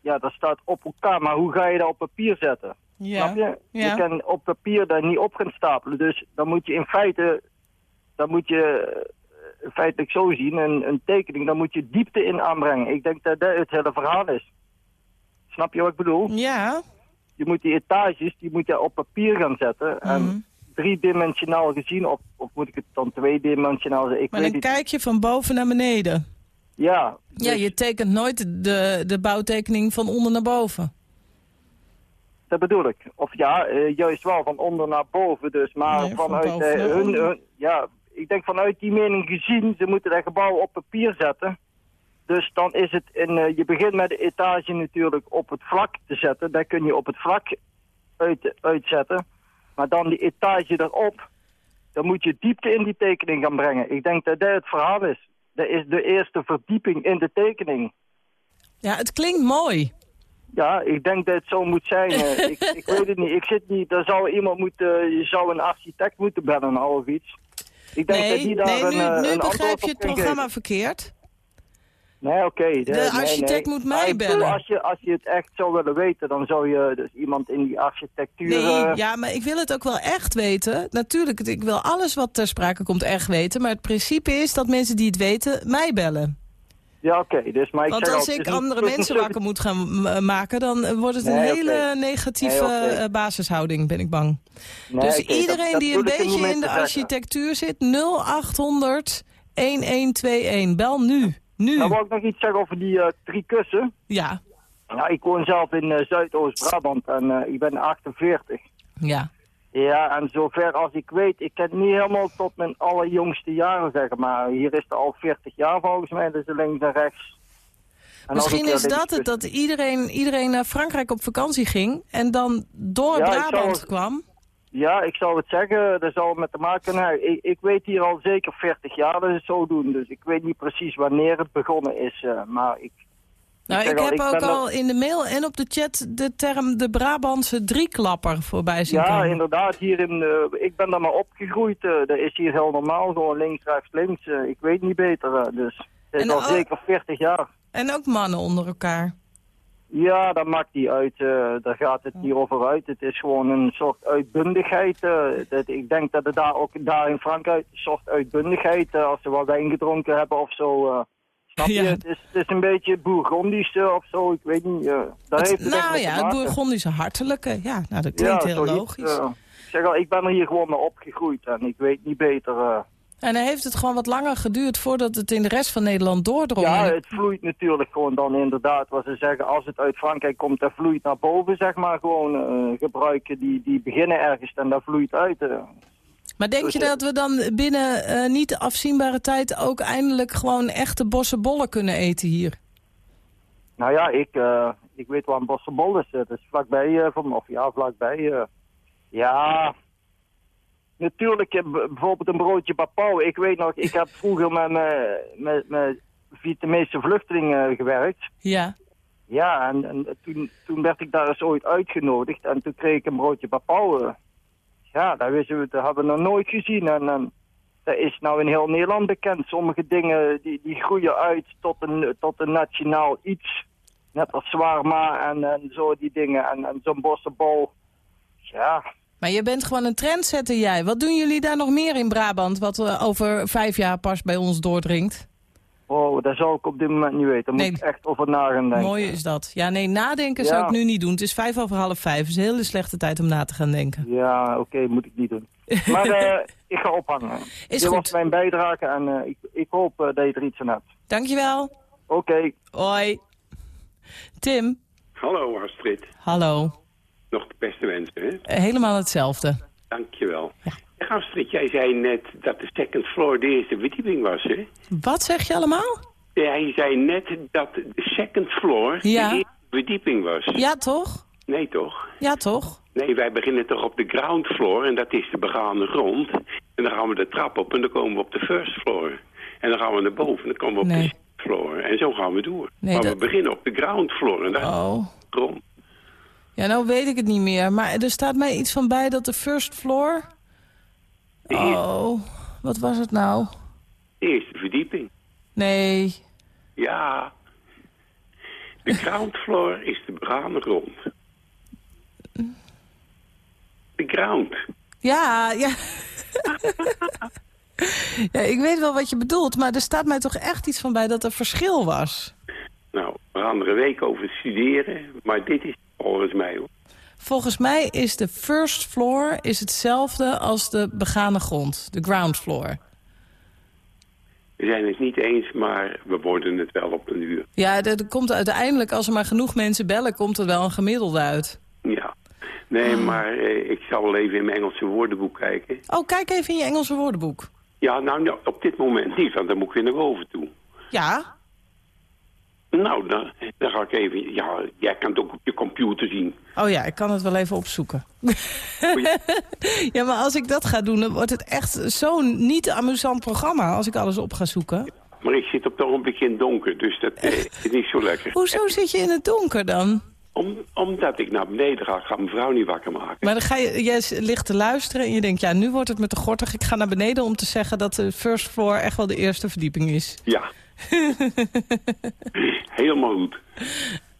ja, dat staat op elkaar, maar hoe ga je dat op papier zetten? Ja. Snap je? Ja. Je kan op papier daar niet op gaan stapelen. Dus dan moet je in feite, dan moet je eh, feitelijk zo zien, een, een tekening, dan moet je diepte in aanbrengen. Ik denk dat dat het hele verhaal is. Snap je wat ik bedoel? Ja. Je moet die etages, die moet je op papier gaan zetten. Mhm. En driedimensionaal gezien, of, of moet ik het dan tweedimensionaal zeggen? Ik Maar weet dan niet. kijk je van boven naar beneden. Ja, Ja, je tekent nooit de, de bouwtekening van onder naar boven. Dat bedoel ik. Of ja, eh, juist wel van onder naar boven dus. Maar Nee, vanuit eh, hun, hun- ja, ik denk vanuit die mening gezien, ze moeten dat gebouw op papier zetten. Dus dan is het, in, eh, je begint met de etage natuurlijk op het vlak te zetten. Dat kun je op het vlak uit, uitzetten. Maar dan die etage erop, dan moet je diepte in die tekening gaan brengen. Ik denk dat dat het verhaal is. Dat is de eerste verdieping in de tekening. Ja, het klinkt mooi. Ja, ik denk dat het zo moet zijn. Eh, (laughs) ik, ik weet het niet. Ik zit niet. Er zou iemand moeten. Je zou een architect moeten bellen of iets. Ik denk dat Nee, die daar nee een, nu, eh, nu een begrijp je het programma verkeerd. Nee, oké. De architect nee. moet mij bedoel, bellen. Als je, als je het echt zou willen weten, dan zou je dus iemand in die architectuur... Nee, eh, ja, maar ik wil het ook wel echt weten. Natuurlijk, ik wil alles wat ter sprake komt echt weten. Maar het principe is dat mensen die het weten, mij bellen. Ja, oké. dus, maar Want als ik andere mensen (laughs) wakker moet gaan m- maken... dan eh, wordt het een Nee, hele negatieve Nee, eh, basishouding, ben ik bang. Nee, dus dat- iedereen dat die een beetje in de architectuur zit... 0800 1121. Bel nu. Nu. Nou, wou ik nog iets zeggen over die eh, drie kussen. Ja. Ja, ik woon zelf in eh, Zuidoost-Brabant en eh, ik ben 48. Ja. Ja, en zover als ik weet, ik ken niet helemaal tot mijn allerjongste jaren, zeg maar. Hier is het al 40 jaar volgens mij, dus links en rechts. En Misschien ik, eh, is dat het, dat iedereen, iedereen naar Frankrijk op vakantie ging... en dan door Ja, Brabant het- kwam. Ja, ik zou het zeggen, dat zou het met te maken hebben. Ik, ik weet hier al zeker 40 jaar dat ze het zo doen, dus ik weet niet precies wanneer het begonnen is. eh, maar ik... Nou, ik al, heb ik ook al in de mail en op de chat de term de Brabantse drieklapper voorbij zien Ja, komen. inderdaad, hier in, eh, ik ben daar maar opgegroeid. eh, dat is hier heel normaal, gewoon links, rechts, links. eh, ik weet niet beter, dus het is al zeker 40 jaar. En ook mannen onder elkaar. Ja, dat maakt niet uit. daar gaat het niet over uit. Het is gewoon een soort uitbundigheid. dat, ik denk dat het daar ook daar in Frankrijk een soort uitbundigheid, als ze wat wijn gedronken hebben of zo. Ja. Het, is, het is een beetje Bourgondisch eh, of zo, ik weet niet. eh, daar heeft het nou ja, het. Bourgondische hartelijke. Ja, nou dat klinkt heel zoiets, logisch. eh. ik zeg al, ik ben er hier gewoon mee opgegroeid en ik weet niet beter. En dan heeft het gewoon wat langer geduurd voordat het in de rest van Nederland doordrong. Ja, het vloeit natuurlijk gewoon dan inderdaad, wat ze zeggen, als het uit Frankrijk komt, dat vloeit naar boven, zeg maar, gewoon gebruiken, die, die beginnen ergens en dat vloeit uit. Maar denk je dat we dan binnen eh, niet afzienbare tijd ook eindelijk gewoon echte bossenbollen kunnen eten hier? Nou ja, ik, eh, ik weet waar een Bossenbol is, is vlakbij eh, van, of ja, vlakbij. ja, natuurlijk bijvoorbeeld een broodje papau. Ik weet nog, ik heb vroeger met met, met Vietnamese vluchtelingen gewerkt. Ja. Ja, en, en toen, toen werd ik daar eens ooit uitgenodigd en toen kreeg ik een broodje papau. Ja, dat, wisten we, dat hebben we nog nooit gezien. En, dat is nou in heel Nederland bekend. Sommige dingen die, die groeien uit tot een, tot een nationaal iets. Net als zwarma en, en zo die dingen. En, en zo'n bossenbol. Ja, Maar je bent gewoon een trendsetter jij. Wat doen jullie daar nog meer in Brabant wat eh, over vijf jaar pas bij ons doordringt? Oh, dat zou ik op dit moment niet weten. Daar moet Nee. ik echt over na gaan denken. Mooi is dat. Ja, nee, nadenken Ja. zou ik nu niet doen. Het is vijf over half vijf. Het is een hele slechte tijd om na te gaan denken. Ja, oké, moet ik niet doen. (laughs) Maar eh, ik ga ophangen. Is Dit goed. was mijn bijdrage en eh, ik, ik hoop eh, dat je er iets aan hebt. Dankjewel. Oké. Hoi. Tim. Hallo Astrid, Hallo. nog de beste wensen, hè? Helemaal hetzelfde. Dankjewel. Zeg Astrid, jij zei net dat de second floor de eerste verdieping was, hè? Wat zeg je allemaal? Jij zei net dat de second floor Ja. de eerste verdieping was. Ja, toch? Nee, toch? Ja, toch? Nee, wij beginnen toch op de ground floor en dat is de begane grond. En dan gaan we de trap op en dan komen we op de first floor. En dan gaan we naar boven en dan komen we op Nee. de second floor. En zo gaan we door. Nee, maar dat- we beginnen op de ground floor en daar is Oh. de grond. Ja, nou weet ik het niet meer. Maar er staat mij iets van bij dat de first floor... Oh, wat was het nou? De eerste verdieping. Nee. Ja. De ground floor is de begane grond. De ground. Ja, ja. (laughs) ja. Ik weet wel wat je bedoelt, maar er staat mij toch echt iets van bij dat er verschil was. Nou, we gaan er een week over studeren, maar dit is volgens mij hoor. Volgens mij is de first floor is hetzelfde als de begane grond, de ground floor. We zijn het niet eens, maar we worden het wel op een uur. Ja, er komt uiteindelijk, als er maar genoeg mensen bellen, komt er wel een gemiddelde uit. Ja. Nee, maar eh, ik zal wel even in mijn Engelse woordenboek kijken. Oh, kijk even in je Engelse woordenboek. Ja, nou, nou, op dit moment niet, want dan moet ik weer naar boven toe. Ja, Nou, dan, dan ga ik even... Ja, jij kan het ook op je computer zien. Oh ja, ik kan het wel even opzoeken. (laughs) ja, maar als ik dat ga doen, dan wordt het echt zo'n niet amusant programma als ik alles op ga zoeken. Maar ik zit op het ogenblik in het donker, dus dat eh, (laughs) is niet zo lekker. Hoezo zit je in het donker dan? Om, omdat ik naar beneden ga, ik ga mijn vrouw niet wakker maken. Maar dan ga je, jij ligt te luisteren en je denkt, ja, nu wordt het me te gortig. Ik ga naar beneden om te zeggen dat de first floor echt wel de eerste verdieping is. Ja. (laughs) Helemaal goed.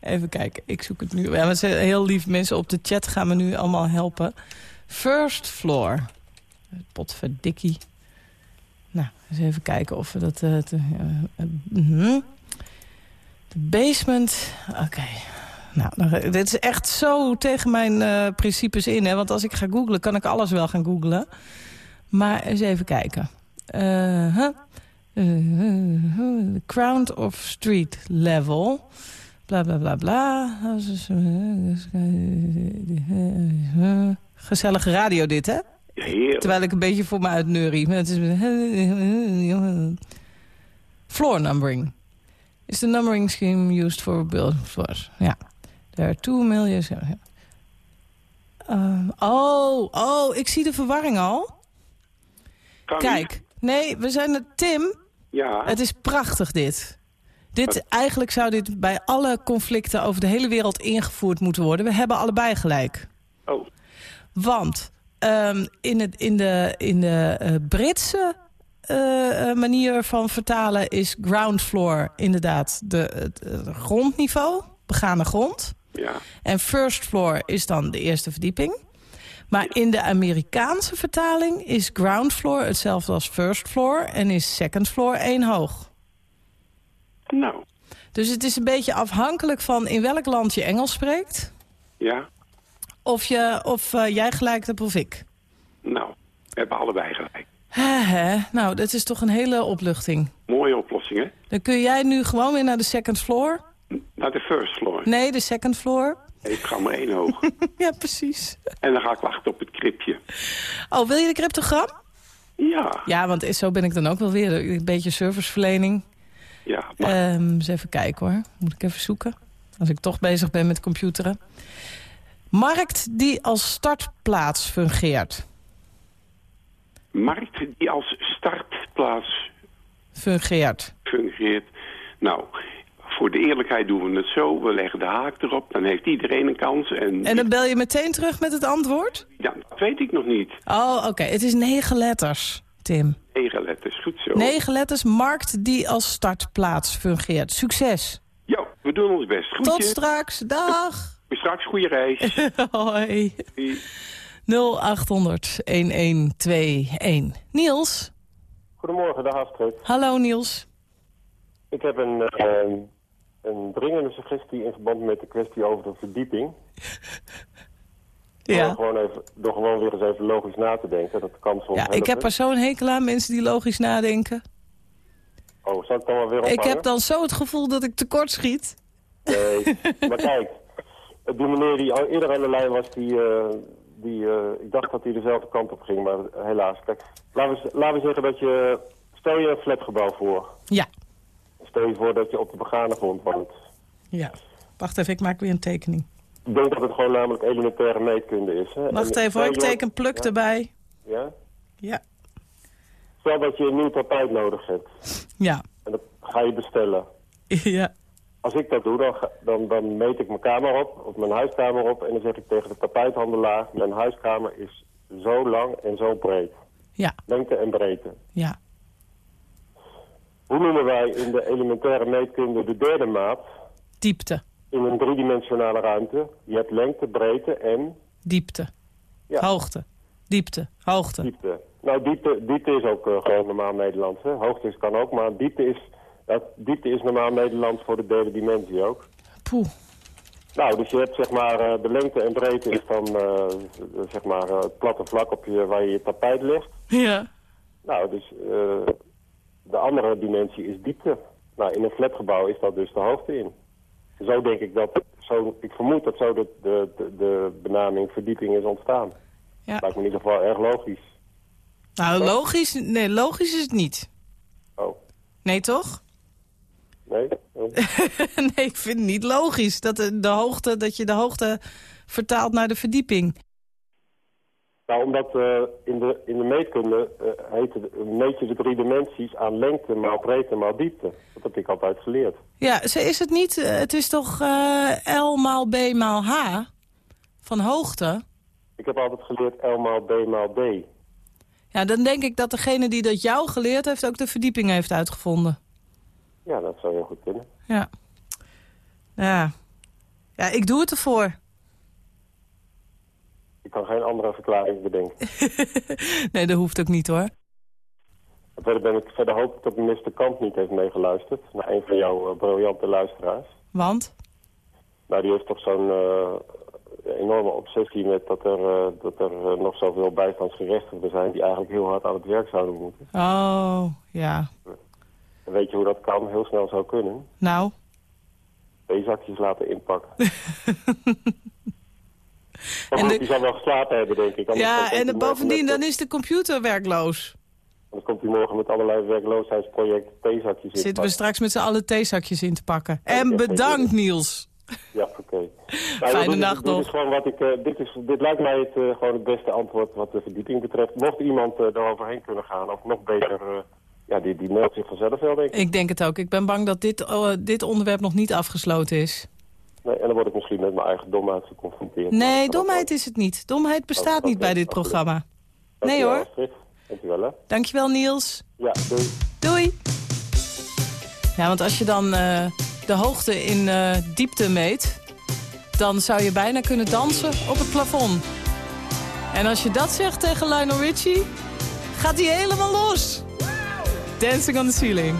Even kijken, ik zoek het nu. Ja, ze heel lief mensen op de chat gaan me nu allemaal helpen. First floor. Potverdikkie. Nou, eens even kijken of we dat... eh, te- eh, eh, mhm. De basement. Oké. Nou, dit is echt zo tegen mijn eh, principes in. Hè? Want als ik ga googlen, kan ik alles wel gaan googlen. Maar eens even kijken. Eh, huh. Eh, Crown of street level. Bla bla bla bla. Gezellige radio dit, hè? Heerlijk. Terwijl ik een beetje voor me uitneurie. Het is... Floor numbering. Is the numbering scheme used for building floors? Ja. There are two million... Uh, oh, oh, ik zie de verwarring al. Kan Kijk, nee, we zijn het... Tim, Ja. het is prachtig dit. Dit, eigenlijk zou dit bij alle conflicten over de hele wereld ingevoerd moeten worden. We hebben allebei gelijk. Oh. Want ehm, in, het, in de, in de eh, Britse eh, eh, manier van vertalen is ground floor inderdaad de, het, het grondniveau, begane grond. Ja. En first floor is dan de eerste verdieping. Maar in de Amerikaanse vertaling is ground floor hetzelfde als first floor... en is second floor één hoog. Nou, Dus het is een beetje afhankelijk van in welk land je Engels spreekt... ja. of, je, of eh, jij gelijk hebt of ik. Nou, we hebben allebei gelijk. Nou, dat is toch een hele opluchting. Mooie oplossing, hè? Dan kun jij nu gewoon weer naar de second floor. Naar de first floor. Nee, de second floor. Ik ga maar één hoog. (laughs) ja, precies. en dan ga ik wachten op het kripje. Oh, wil je de cryptogram? Ja. Ja, want zo ben ik dan ook wel weer. Een beetje serviceverlening. Ja, Ehm, eens even kijken hoor. Moet ik even zoeken. Als ik toch bezig ben met computeren. Markt die als startplaats fungeert. Markt die als startplaats Fungeert. fungeert. Nou, voor de eerlijkheid doen we het zo. We leggen de haak erop, dan heeft iedereen een kans. En, En dan bel je meteen terug met het antwoord? ja, dat weet ik nog niet. Oh, oké. Het is negen letters, Tim. Negen letters, goed zo. Negen letters, markt die als startplaats fungeert. Succes. Ja, we doen ons best. Groetje. Tot straks. Dag. (laughs) Straks goede reis. (laughs) Hoi. 0800 1121. Niels. Goedemorgen, dag Astrid. Hallo Niels. Ik heb een, eh, een dringende suggestie in verband met de kwestie over de verdieping. Ja. Door gewoon, even, door gewoon weer eens even logisch na te denken. Dat kan soms Ja, ik heb er zo'n hekel aan mensen die logisch nadenken. Oh, zal ik dan wel weer ophangen? Ik heb dan zo het gevoel dat ik tekort schiet. Nee, (laughs) maar kijk. Die meneer die al eerder aan de lijn was, die, eh, die, eh, ik dacht dat hij dezelfde kant op ging, maar helaas. Kijk, laten we, laten we zeggen dat je... Stel je een flatgebouw voor. Ja. Stel je voor dat je op de begane grond woont. Ja. Wacht even, ik maak weer een tekening. Ik denk dat het gewoon namelijk elementaire meetkunde is. Hè? Wacht En- even ik teken pluk ja? erbij. Ja? Ja. Stel dat je een nieuw tapijt nodig hebt. Ja. En dat ga je bestellen. (laughs) Ja. Als ik dat doe, dan, dan, dan meet ik mijn kamer op, of mijn huiskamer op... en dan zeg ik tegen de tapijthandelaar... mijn huiskamer is zo lang en zo breed. Ja. Lengte en breedte. Ja. Hoe noemen wij in de elementaire meetkunde de derde maat? Diepte. In een driedimensionale ruimte. Je hebt lengte, breedte en Diepte. Ja. Hoogte. Diepte. Hoogte. diepte. Nou, diepte, diepte is ook eh, gewoon normaal Nederlands. Hè? Hoogte is, kan ook, maar diepte is, diepte is normaal Nederlands voor de derde dimensie ook. Poeh. Nou, dus je hebt zeg maar, eh, de lengte en breedte is dan eh, zeg maar het platte vlak op je, waar je je tapijt legt. Ja. Nou, dus eh, de andere dimensie is diepte. Nou, in een flatgebouw is dat dus de hoogte in. Zo denk ik dat, zo, ik vermoed dat zo de, de, de, benaming verdieping is ontstaan. Ja. Lijkt me in ieder geval erg logisch. Nou, logisch, nee, logisch is het niet. Oh, Nee, toch? nee? Oh. (laughs) nee, ik vind het niet logisch dat, de, de hoogte, dat je de hoogte vertaalt naar de verdieping. Nou, omdat eh, in, de, in de meetkunde eh, heet het, meet je de drie dimensies aan lengte maal breedte maal diepte. Dat heb ik altijd geleerd. Ja, zo is het niet. eh, Het is toch eh, L maal B maal H van hoogte? Ik heb altijd geleerd L maal B maal D. Ja, dan denk ik dat degene die dat jou geleerd heeft... ook de verdieping heeft uitgevonden. Ja, dat zou heel goed kunnen. Ja. Ja. Ja, ik doe het ervoor. Kan geen andere verklaring bedenken. (laughs) nee, dat hoeft ook niet hoor. Verder, ben ik, verder hoop ik dat minister Kant niet heeft meegeluisterd. Naar een van jouw eh, briljante luisteraars. Want? Nou, die heeft toch zo'n eh, enorme obsessie met dat er, eh, dat er nog zoveel bijstandsgerechtigden zijn... die eigenlijk heel hard aan het werk zouden moeten. Oh, ja. Weet je hoe dat kan? Heel snel zou kunnen. Nou, Theezakjes laten inpakken. (laughs) Maar En de- die zal wel geslapen hebben, denk ik. Anders ja, en bovendien, met- dan is de computer werkloos. Dan komt hij morgen met allerlei werkloosheidsprojecten theezakjes in. Zitten we straks met z'n allen theezakjes in te pakken. Ja, En bedankt, Niels. Ja, oké. (laughs) Nou, Fijne dit is- nacht dit nog. Is gewoon wat ik, eh, dit, is, dit lijkt mij het, eh, gewoon het beste antwoord wat de verdieping betreft. Mocht iemand uh, eroverheen kunnen gaan, of nog beter, eh, ja, die, die meldt zich vanzelf wel, denk ik. Ik denk het ook. Ik ben bang dat dit, eh, dit onderwerp nog niet afgesloten is. Nee, en dan word ik misschien met mijn eigen domheid geconfronteerd. Nee, domheid is het niet. Domheid bestaat niet bij dit programma. Nee hoor. Astrid. Dankjewel, hè. Dankjewel, Niels. Ja, doei. Doei. Ja, want als je dan eh, de hoogte in eh, diepte meet... dan zou je bijna kunnen dansen op het plafond. En als je dat zegt tegen Lionel Richie... gaat hij helemaal los. Dancing on the ceiling.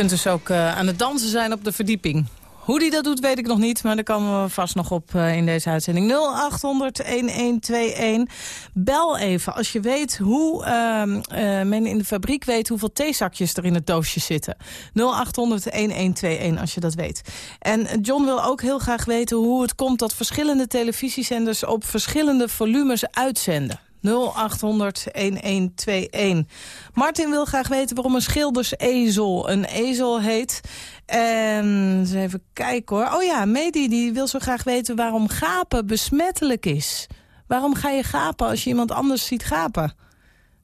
Kunt dus ook eh, aan het dansen zijn op de verdieping. Hoe die dat doet, weet ik nog niet, maar daar komen we vast nog op eh, in deze uitzending. 0800-1121. Bel even als je weet hoe eh, men in de fabriek weet hoeveel theezakjes er in het doosje zitten. 0800-1121 als je dat weet. En John wil ook heel graag weten hoe het komt dat verschillende televisiezenders op verschillende volumes uitzenden. 0800-1121. Martin wil graag weten waarom een schildersezel een ezel heet. En even kijken hoor. Oh ja, Medi die wil zo graag weten waarom gapen besmettelijk is. Waarom ga je gapen als je iemand anders ziet gapen?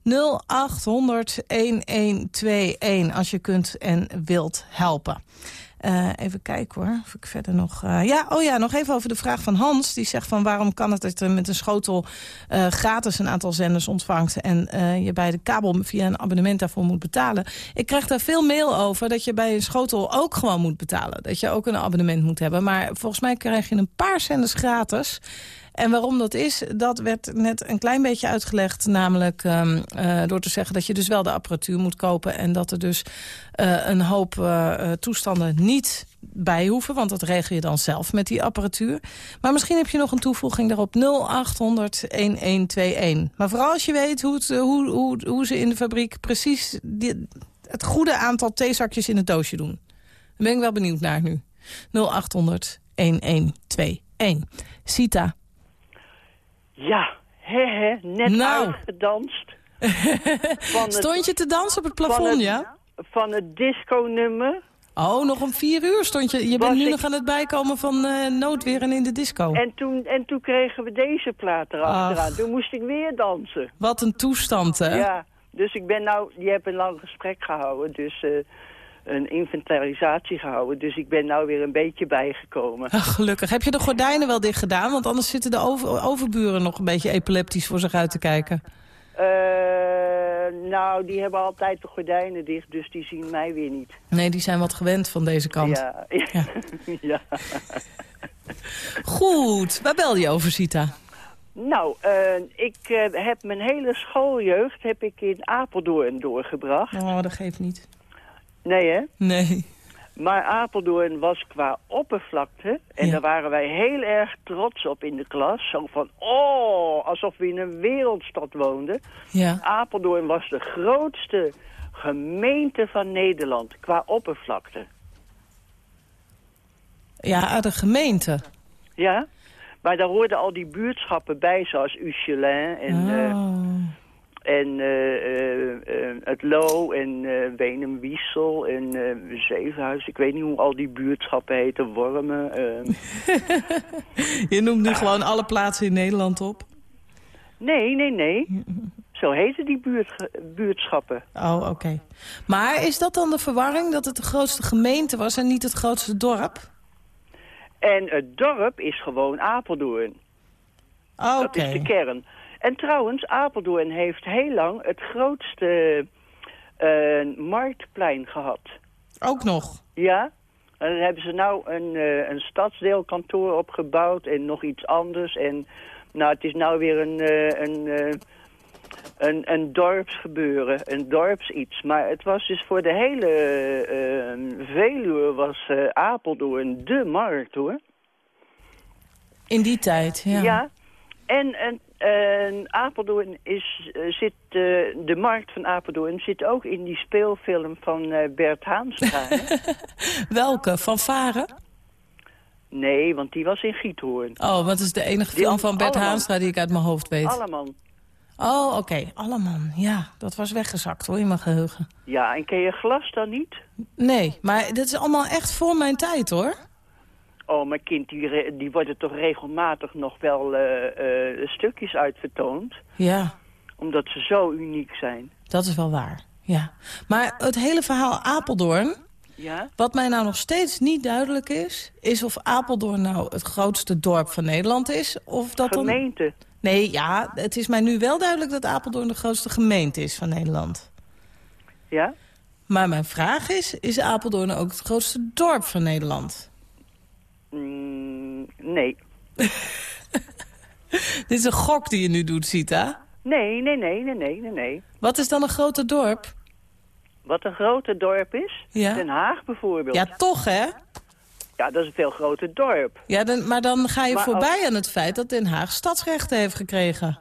0800-1121 als je kunt en wilt helpen. Eh, even kijken hoor, of ik verder nog... eh, ja, oh ja, nog even over de vraag van Hans. Die zegt van waarom kan het dat je met een schotel eh, gratis een aantal zenders ontvangt... en je bij de kabel via een abonnement daarvoor moet betalen. Ik krijg daar veel mail over dat je bij een schotel ook gewoon moet betalen. Dat je ook een abonnement moet hebben. Maar volgens mij krijg je een paar zenders gratis... En waarom dat is, dat werd net een klein beetje uitgelegd. Namelijk ehm, eh, door te zeggen dat je dus wel de apparatuur moet kopen... en dat er dus eh, een hoop eh, toestanden niet bij hoeven. Want dat regel je dan zelf met die apparatuur. Maar misschien heb je nog een toevoeging daarop 0800-1121. Maar vooral als je weet hoe, het, hoe, hoe, hoe ze in de fabriek precies... Die, het goede aantal theezakjes in het doosje doen. Daar ben ik wel benieuwd naar nu. 0800-1121. Sita. Ja, hè hè, net Nou. uitgedanst. (laughs) Van het- Stond je te dansen op het van plafond, het- ja? Van het disco-nummer. Oh, nog om vier uur stond je. Je bent nu ik- nog aan het bijkomen van eh, noodweer en in de disco. En toen, en toen kregen we deze plaat erachteraan. Ach. Toen moest ik weer dansen. Wat een toestand, hè? Ja, dus ik ben nou... Je hebt een lang gesprek gehouden, dus... eh, een inventarisatie gehouden. Dus ik ben nou weer een beetje bijgekomen. Ach, gelukkig. Heb je de gordijnen wel dicht gedaan? Want anders zitten de over- overburen nog een beetje epileptisch voor zich uit te kijken. Eh, nou, die hebben altijd de gordijnen dicht, dus die zien mij weer niet. Nee, die zijn wat gewend van deze kant. Ja. ja. (laughs) Goed, waar bel je over, Sita? Nou, eh, ik eh, heb mijn hele schooljeugd heb ik in Apeldoorn doorgebracht. Oh, dat geeft niet. Nee, hè? Nee. Maar Apeldoorn was qua oppervlakte, en Ja. daar waren wij heel erg trots op in de klas. Zo van, oh, alsof we in een wereldstad woonden. Ja. Apeldoorn was de grootste gemeente van Nederland qua oppervlakte. Ja, de gemeente. Ja, maar daar hoorden al die buurtschappen bij, zoals Uchelin en, eh, Oh. En eh, eh, eh, het Loo en eh Wenum-Wiesel en Zevenhuis. Ik weet niet hoe al die buurtschappen heten, Wormen. (laughs) Je noemt nu gewoon alle plaatsen in Nederland op. Nee, nee, nee. (laughs) Zo heten die buurt, buurtschappen. Oh, oké. Maar is dat dan de verwarring dat het de grootste gemeente was en niet het grootste dorp? En het dorp is gewoon Apeldoorn. Oh, Dat is de kern. En trouwens, Apeldoorn heeft heel lang het grootste eh, marktplein gehad. Ook nog? Ja. En daar hebben ze nou een, eh, een stadsdeelkantoor opgebouwd en nog iets anders. En nou, het is nou weer een, eh, een, een, een dorpsgebeuren, een dorpsiets. Maar het was dus voor de hele eh, Veluwe was Apeldoorn de markt, hoor. In die tijd, ja. Ja, en, en, en Apeldoorn is, eh, zit, eh, de markt van Apeldoorn zit ook in die speelfilm van eh, Bert Haanstra. (laughs) Welke? Van Varen? nee, want die was in Giethoorn. Oh, wat is de enige film van Bert. Haanstra die ik uit mijn hoofd weet? Alleman. Oh, oké. Alleman. Ja, dat was weggezakt hoor, in mijn geheugen. Ja, en ken je glas dan niet? Nee, maar dit is allemaal echt voor mijn tijd hoor. Oh, mijn kind, die, die worden toch regelmatig nog wel eh, eh, stukjes uitvertoond. Ja, Omdat ze zo uniek zijn. dat is wel waar. Ja. Maar het hele verhaal Apeldoorn... Ja? Wat mij nou nog steeds niet duidelijk is... is of Apeldoorn nou het grootste dorp van Nederland is... of dat dan... Gemeente. Nee, ja, het is mij nu wel duidelijk dat Apeldoorn de grootste gemeente is van Nederland. Ja? Maar mijn vraag is, is Apeldoorn ook het grootste dorp van Nederland? Mm, nee. (laughs) Dit is een gok die je nu doet, Sita. Nee, nee, nee, nee, nee, nee. Wat is dan een groter dorp? Wat een grote dorp is? Ja. Den Haag bijvoorbeeld. Ja, toch hè? Ja, dat is een veel groter dorp. Ja, dan, maar dan ga je Maar voorbij als- aan het feit dat Den Haag stadsrechten heeft gekregen.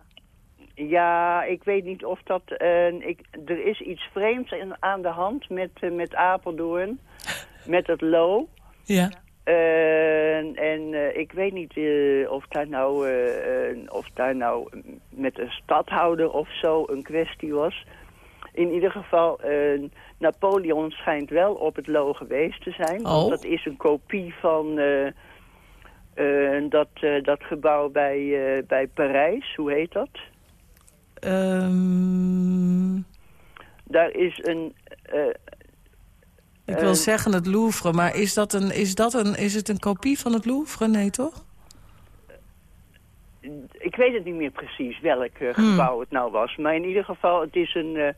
Ja, ik weet niet of dat... eh, ik, er is iets vreemds aan de hand met, eh, met Apeldoorn. (laughs) Met het Lo. Ja. Eh, en eh, ik weet niet eh, of, daar nou, of daar nou met een stadhouder of zo een kwestie was. In ieder geval, Napoleon schijnt wel op het Lo geweest te zijn. want Oh. Dat is een kopie van dat, dat gebouw bij, bij Parijs. Hoe heet dat? Ehm, Daar is een... ik wil Eh, zeggen het Louvre, maar is, dat een, is, dat een, is het een kopie van het Louvre? Nee, toch? ik weet het niet meer precies welk eh, Hmm. gebouw het nou was. Maar in ieder geval, het is een eh,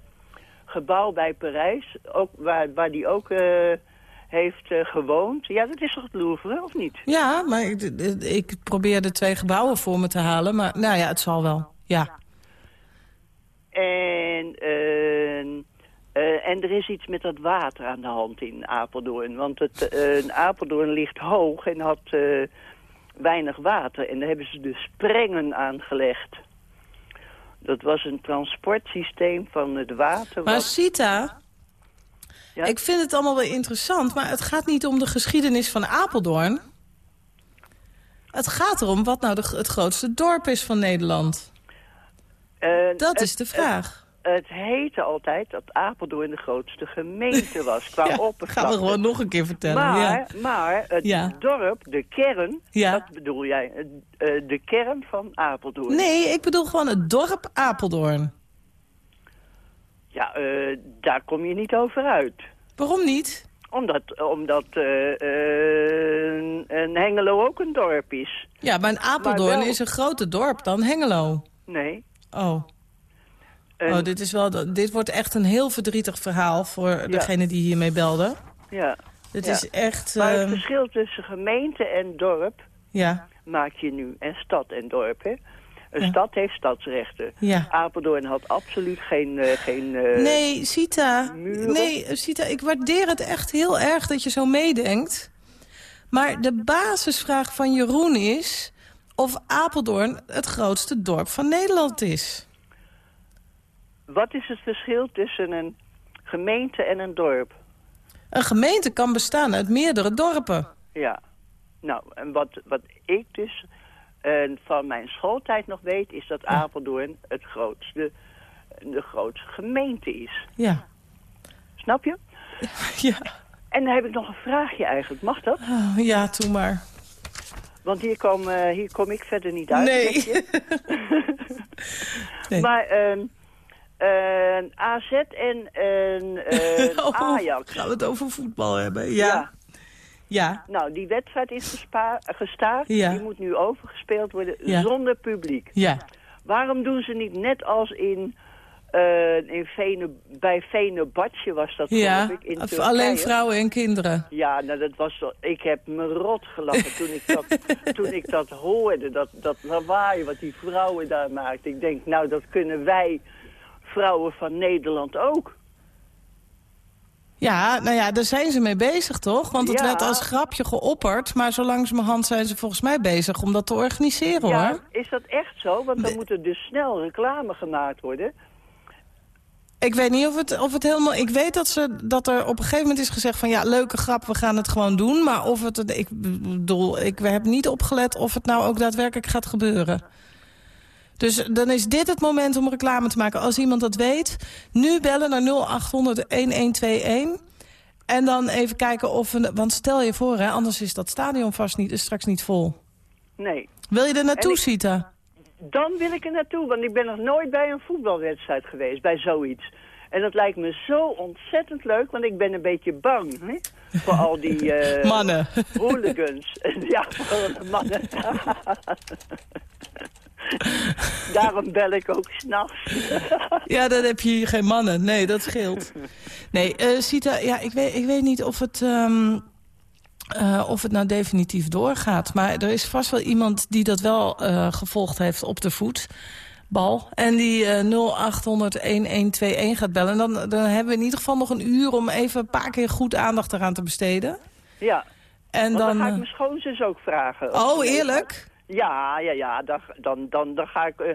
gebouw bij Parijs, ook, waar, waar die ook heeft gewoond. Ja, dat is toch het Louvre, of niet? Ja, maar ik, ik probeer de twee gebouwen voor me te halen. Maar nou ja, het zal wel. Ja. En, eh, en er is iets met dat water aan de hand in Apeldoorn. Want het, eh, Apeldoorn ligt hoog en had eh, weinig water. En daar hebben ze de sprengen aangelegd. Dat was een transportsysteem van het water. Maar Sita, Ja? ik vind het allemaal wel interessant... maar het gaat niet om de geschiedenis van Apeldoorn. Het gaat erom wat nou de, het grootste dorp is van Nederland. Dat het- is de vraag. Het, het heette altijd dat Apeldoorn de grootste gemeente was. (laughs) Qua Ja, oppervlakte. gaan we gewoon nog een keer vertellen. Maar, ja. maar het Ja. dorp, de kern, Ja. wat bedoel jij? Eh, de kern van Apeldoorn. Nee, ik bedoel gewoon het dorp Apeldoorn. Ja, eh, daar kom je niet over uit. Waarom niet? Omdat, omdat eh, een Hengelo ook een dorp is. Ja, maar een Apeldoorn Maar wel- is een groter dorp dan Hengelo. Nee. Oh. En- oh, dit, is wel, dit wordt echt een heel verdrietig verhaal voor degene die hiermee belde. Ja. Dit Ja. is echt... Maar het ehm, verschil tussen gemeente en dorp ja, maak je nu. En stad en dorp, hè? Een Ja. stad heeft stadsrechten. Ja. Apeldoorn had absoluut geen... eh, geen eh, nee, Sita, muren? nee, Sita, ik waardeer het echt heel erg dat je zo meedenkt. Maar de basisvraag van Jeroen is of Apeldoorn het grootste dorp van Nederland is. Wat is het verschil tussen een gemeente en een dorp? Een gemeente kan bestaan uit meerdere dorpen. Ja. Nou, en wat, wat ik dus eh, van mijn schooltijd nog weet... is dat Apeldoorn het grootste, de grootste gemeente is. Ja. Snap je? (laughs) Ja. En dan heb ik nog een vraagje eigenlijk. Mag dat? Oh, ja, toen maar. Want hier kom, eh, hier kom ik verder niet uit. Nee. weet je. (laughs) (laughs) Nee. Maar ehm, een AZ en een eh, (laughs) Oh, Ajax. Gaan we het over voetbal hebben? Ja. Ja. Ja. Nou, die wedstrijd is gestaakt. Ja. Die moet nu overgespeeld worden Ja. zonder publiek. Ja. Waarom doen ze niet net als in, eh in Vene, bij Venebadje was dat Ja, ik, in Turkije? alleen vrouwen en kinderen. Ja, nou dat was ik heb me rot gelachen toen ik dat, (laughs) toen ik dat hoorde, dat, dat lawaai wat die vrouwen daar maakten. Ik denk, nou dat kunnen wij vrouwen van Nederland ook. Ja, nou ja, daar zijn ze mee bezig, toch? Want het Ja. werd als grapje geopperd, maar zo langzamerhand zijn ze volgens mij bezig om dat te organiseren, Ja, hoor. is dat echt zo? Want dan moet er dus snel reclame gemaakt worden. Ik weet niet of het, of het helemaal... Ik weet dat, ze, dat er op een gegeven moment is gezegd van... ja, leuke grap, we gaan het gewoon doen. Maar of het... Ik bedoel, ik heb niet opgelet of het nou ook daadwerkelijk gaat gebeuren. Dus dan is dit het moment om reclame te maken. Als iemand dat weet, nu bellen naar 0800-1121... En dan even kijken of we... Want stel je voor, hè, anders is dat stadion vast niet, straks niet vol. Nee. Wil je er naartoe, En ik- Sita? Dan wil ik er naartoe, want ik ben nog nooit bij een voetbalwedstrijd geweest, bij zoiets. En dat lijkt me zo ontzettend leuk, want ik ben een beetje bang hè, voor al die (laughs) eh, Mannen. hooligans. (laughs) ja, mannen. (laughs) (laughs) Daarom bel ik ook s'nachts. (laughs) Ja, dan heb je hier geen mannen. Nee, dat scheelt. Nee, eh Sita, ja, ik weet, ik weet niet of het, ehm, eh, of het nou definitief doorgaat. Maar er is vast wel iemand die dat wel eh, gevolgd heeft op de voet. bal. En die eh 0800-1121 gaat bellen. En dan, dan hebben we in ieder geval nog een uur om even een paar keer goed aandacht eraan te besteden. Ja. En dan, dan... ga ik mijn schoonzus ook vragen. Oh, eerlijk? Ja, ja, ja. Dan, dan, dan, dan ga ik... eh,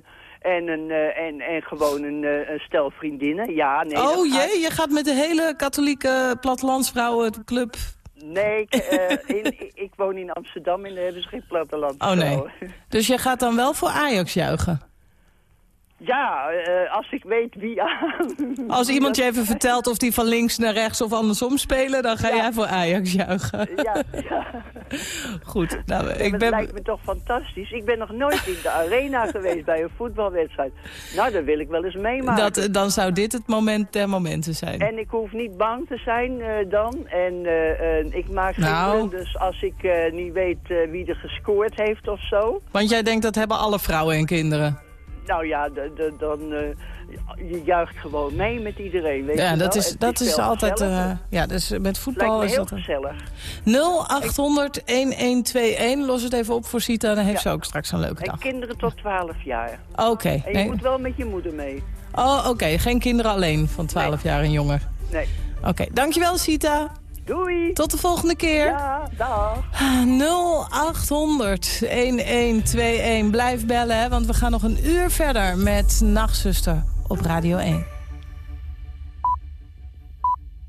en, een, eh, en, en gewoon een, een stel vriendinnen. Ja, nee. oh jee, je gaat met de hele katholieke plattelandsvrouwenclub... Nee, ik, (laughs) in, ik, ik woon in Amsterdam en daar hebben ze geen platteland. Oh nee. Dus je gaat dan wel voor Ajax juichen? Ja, eh, als ik weet wie... Als iemand je even vertelt of die van links naar rechts of andersom spelen... dan ga jij voor Ajax juichen. Ja, ja. Goed, nou, ik ben... Dat lijkt me toch fantastisch. Ik ben nog nooit in de arena (laughs) geweest bij een voetbalwedstrijd. Nou, dat wil ik wel eens meemaken. Dat, dan zou dit het moment der momenten zijn. En ik hoef niet bang te zijn eh, dan. En eh, eh, ik maak geen Nou. blunders als ik eh, niet weet eh, wie er gescoord heeft of zo. Want jij denkt dat hebben alle vrouwen en kinderen. Nou ja, de, de, dan... eh, je juicht gewoon mee met iedereen, weet Ja, je dat wel. is, Het dat is wel altijd... eh, ja, dus met Lijkt voetbal is dat... gezellig. 0800-1121, los het even op voor Sita, dan heeft ze ook straks een leuke En dag. kinderen tot 12 jaar. Oké. En je nee. moet wel met je moeder mee. Oh, oké. Geen kinderen alleen van 12 jaar en jonger. Nee. Oké, dankjewel Sita. Doei. Tot de volgende keer. Ja, dag. 0800 1121. Blijf bellen, hè, want we gaan nog een uur verder met Nachtzuster op Radio 1.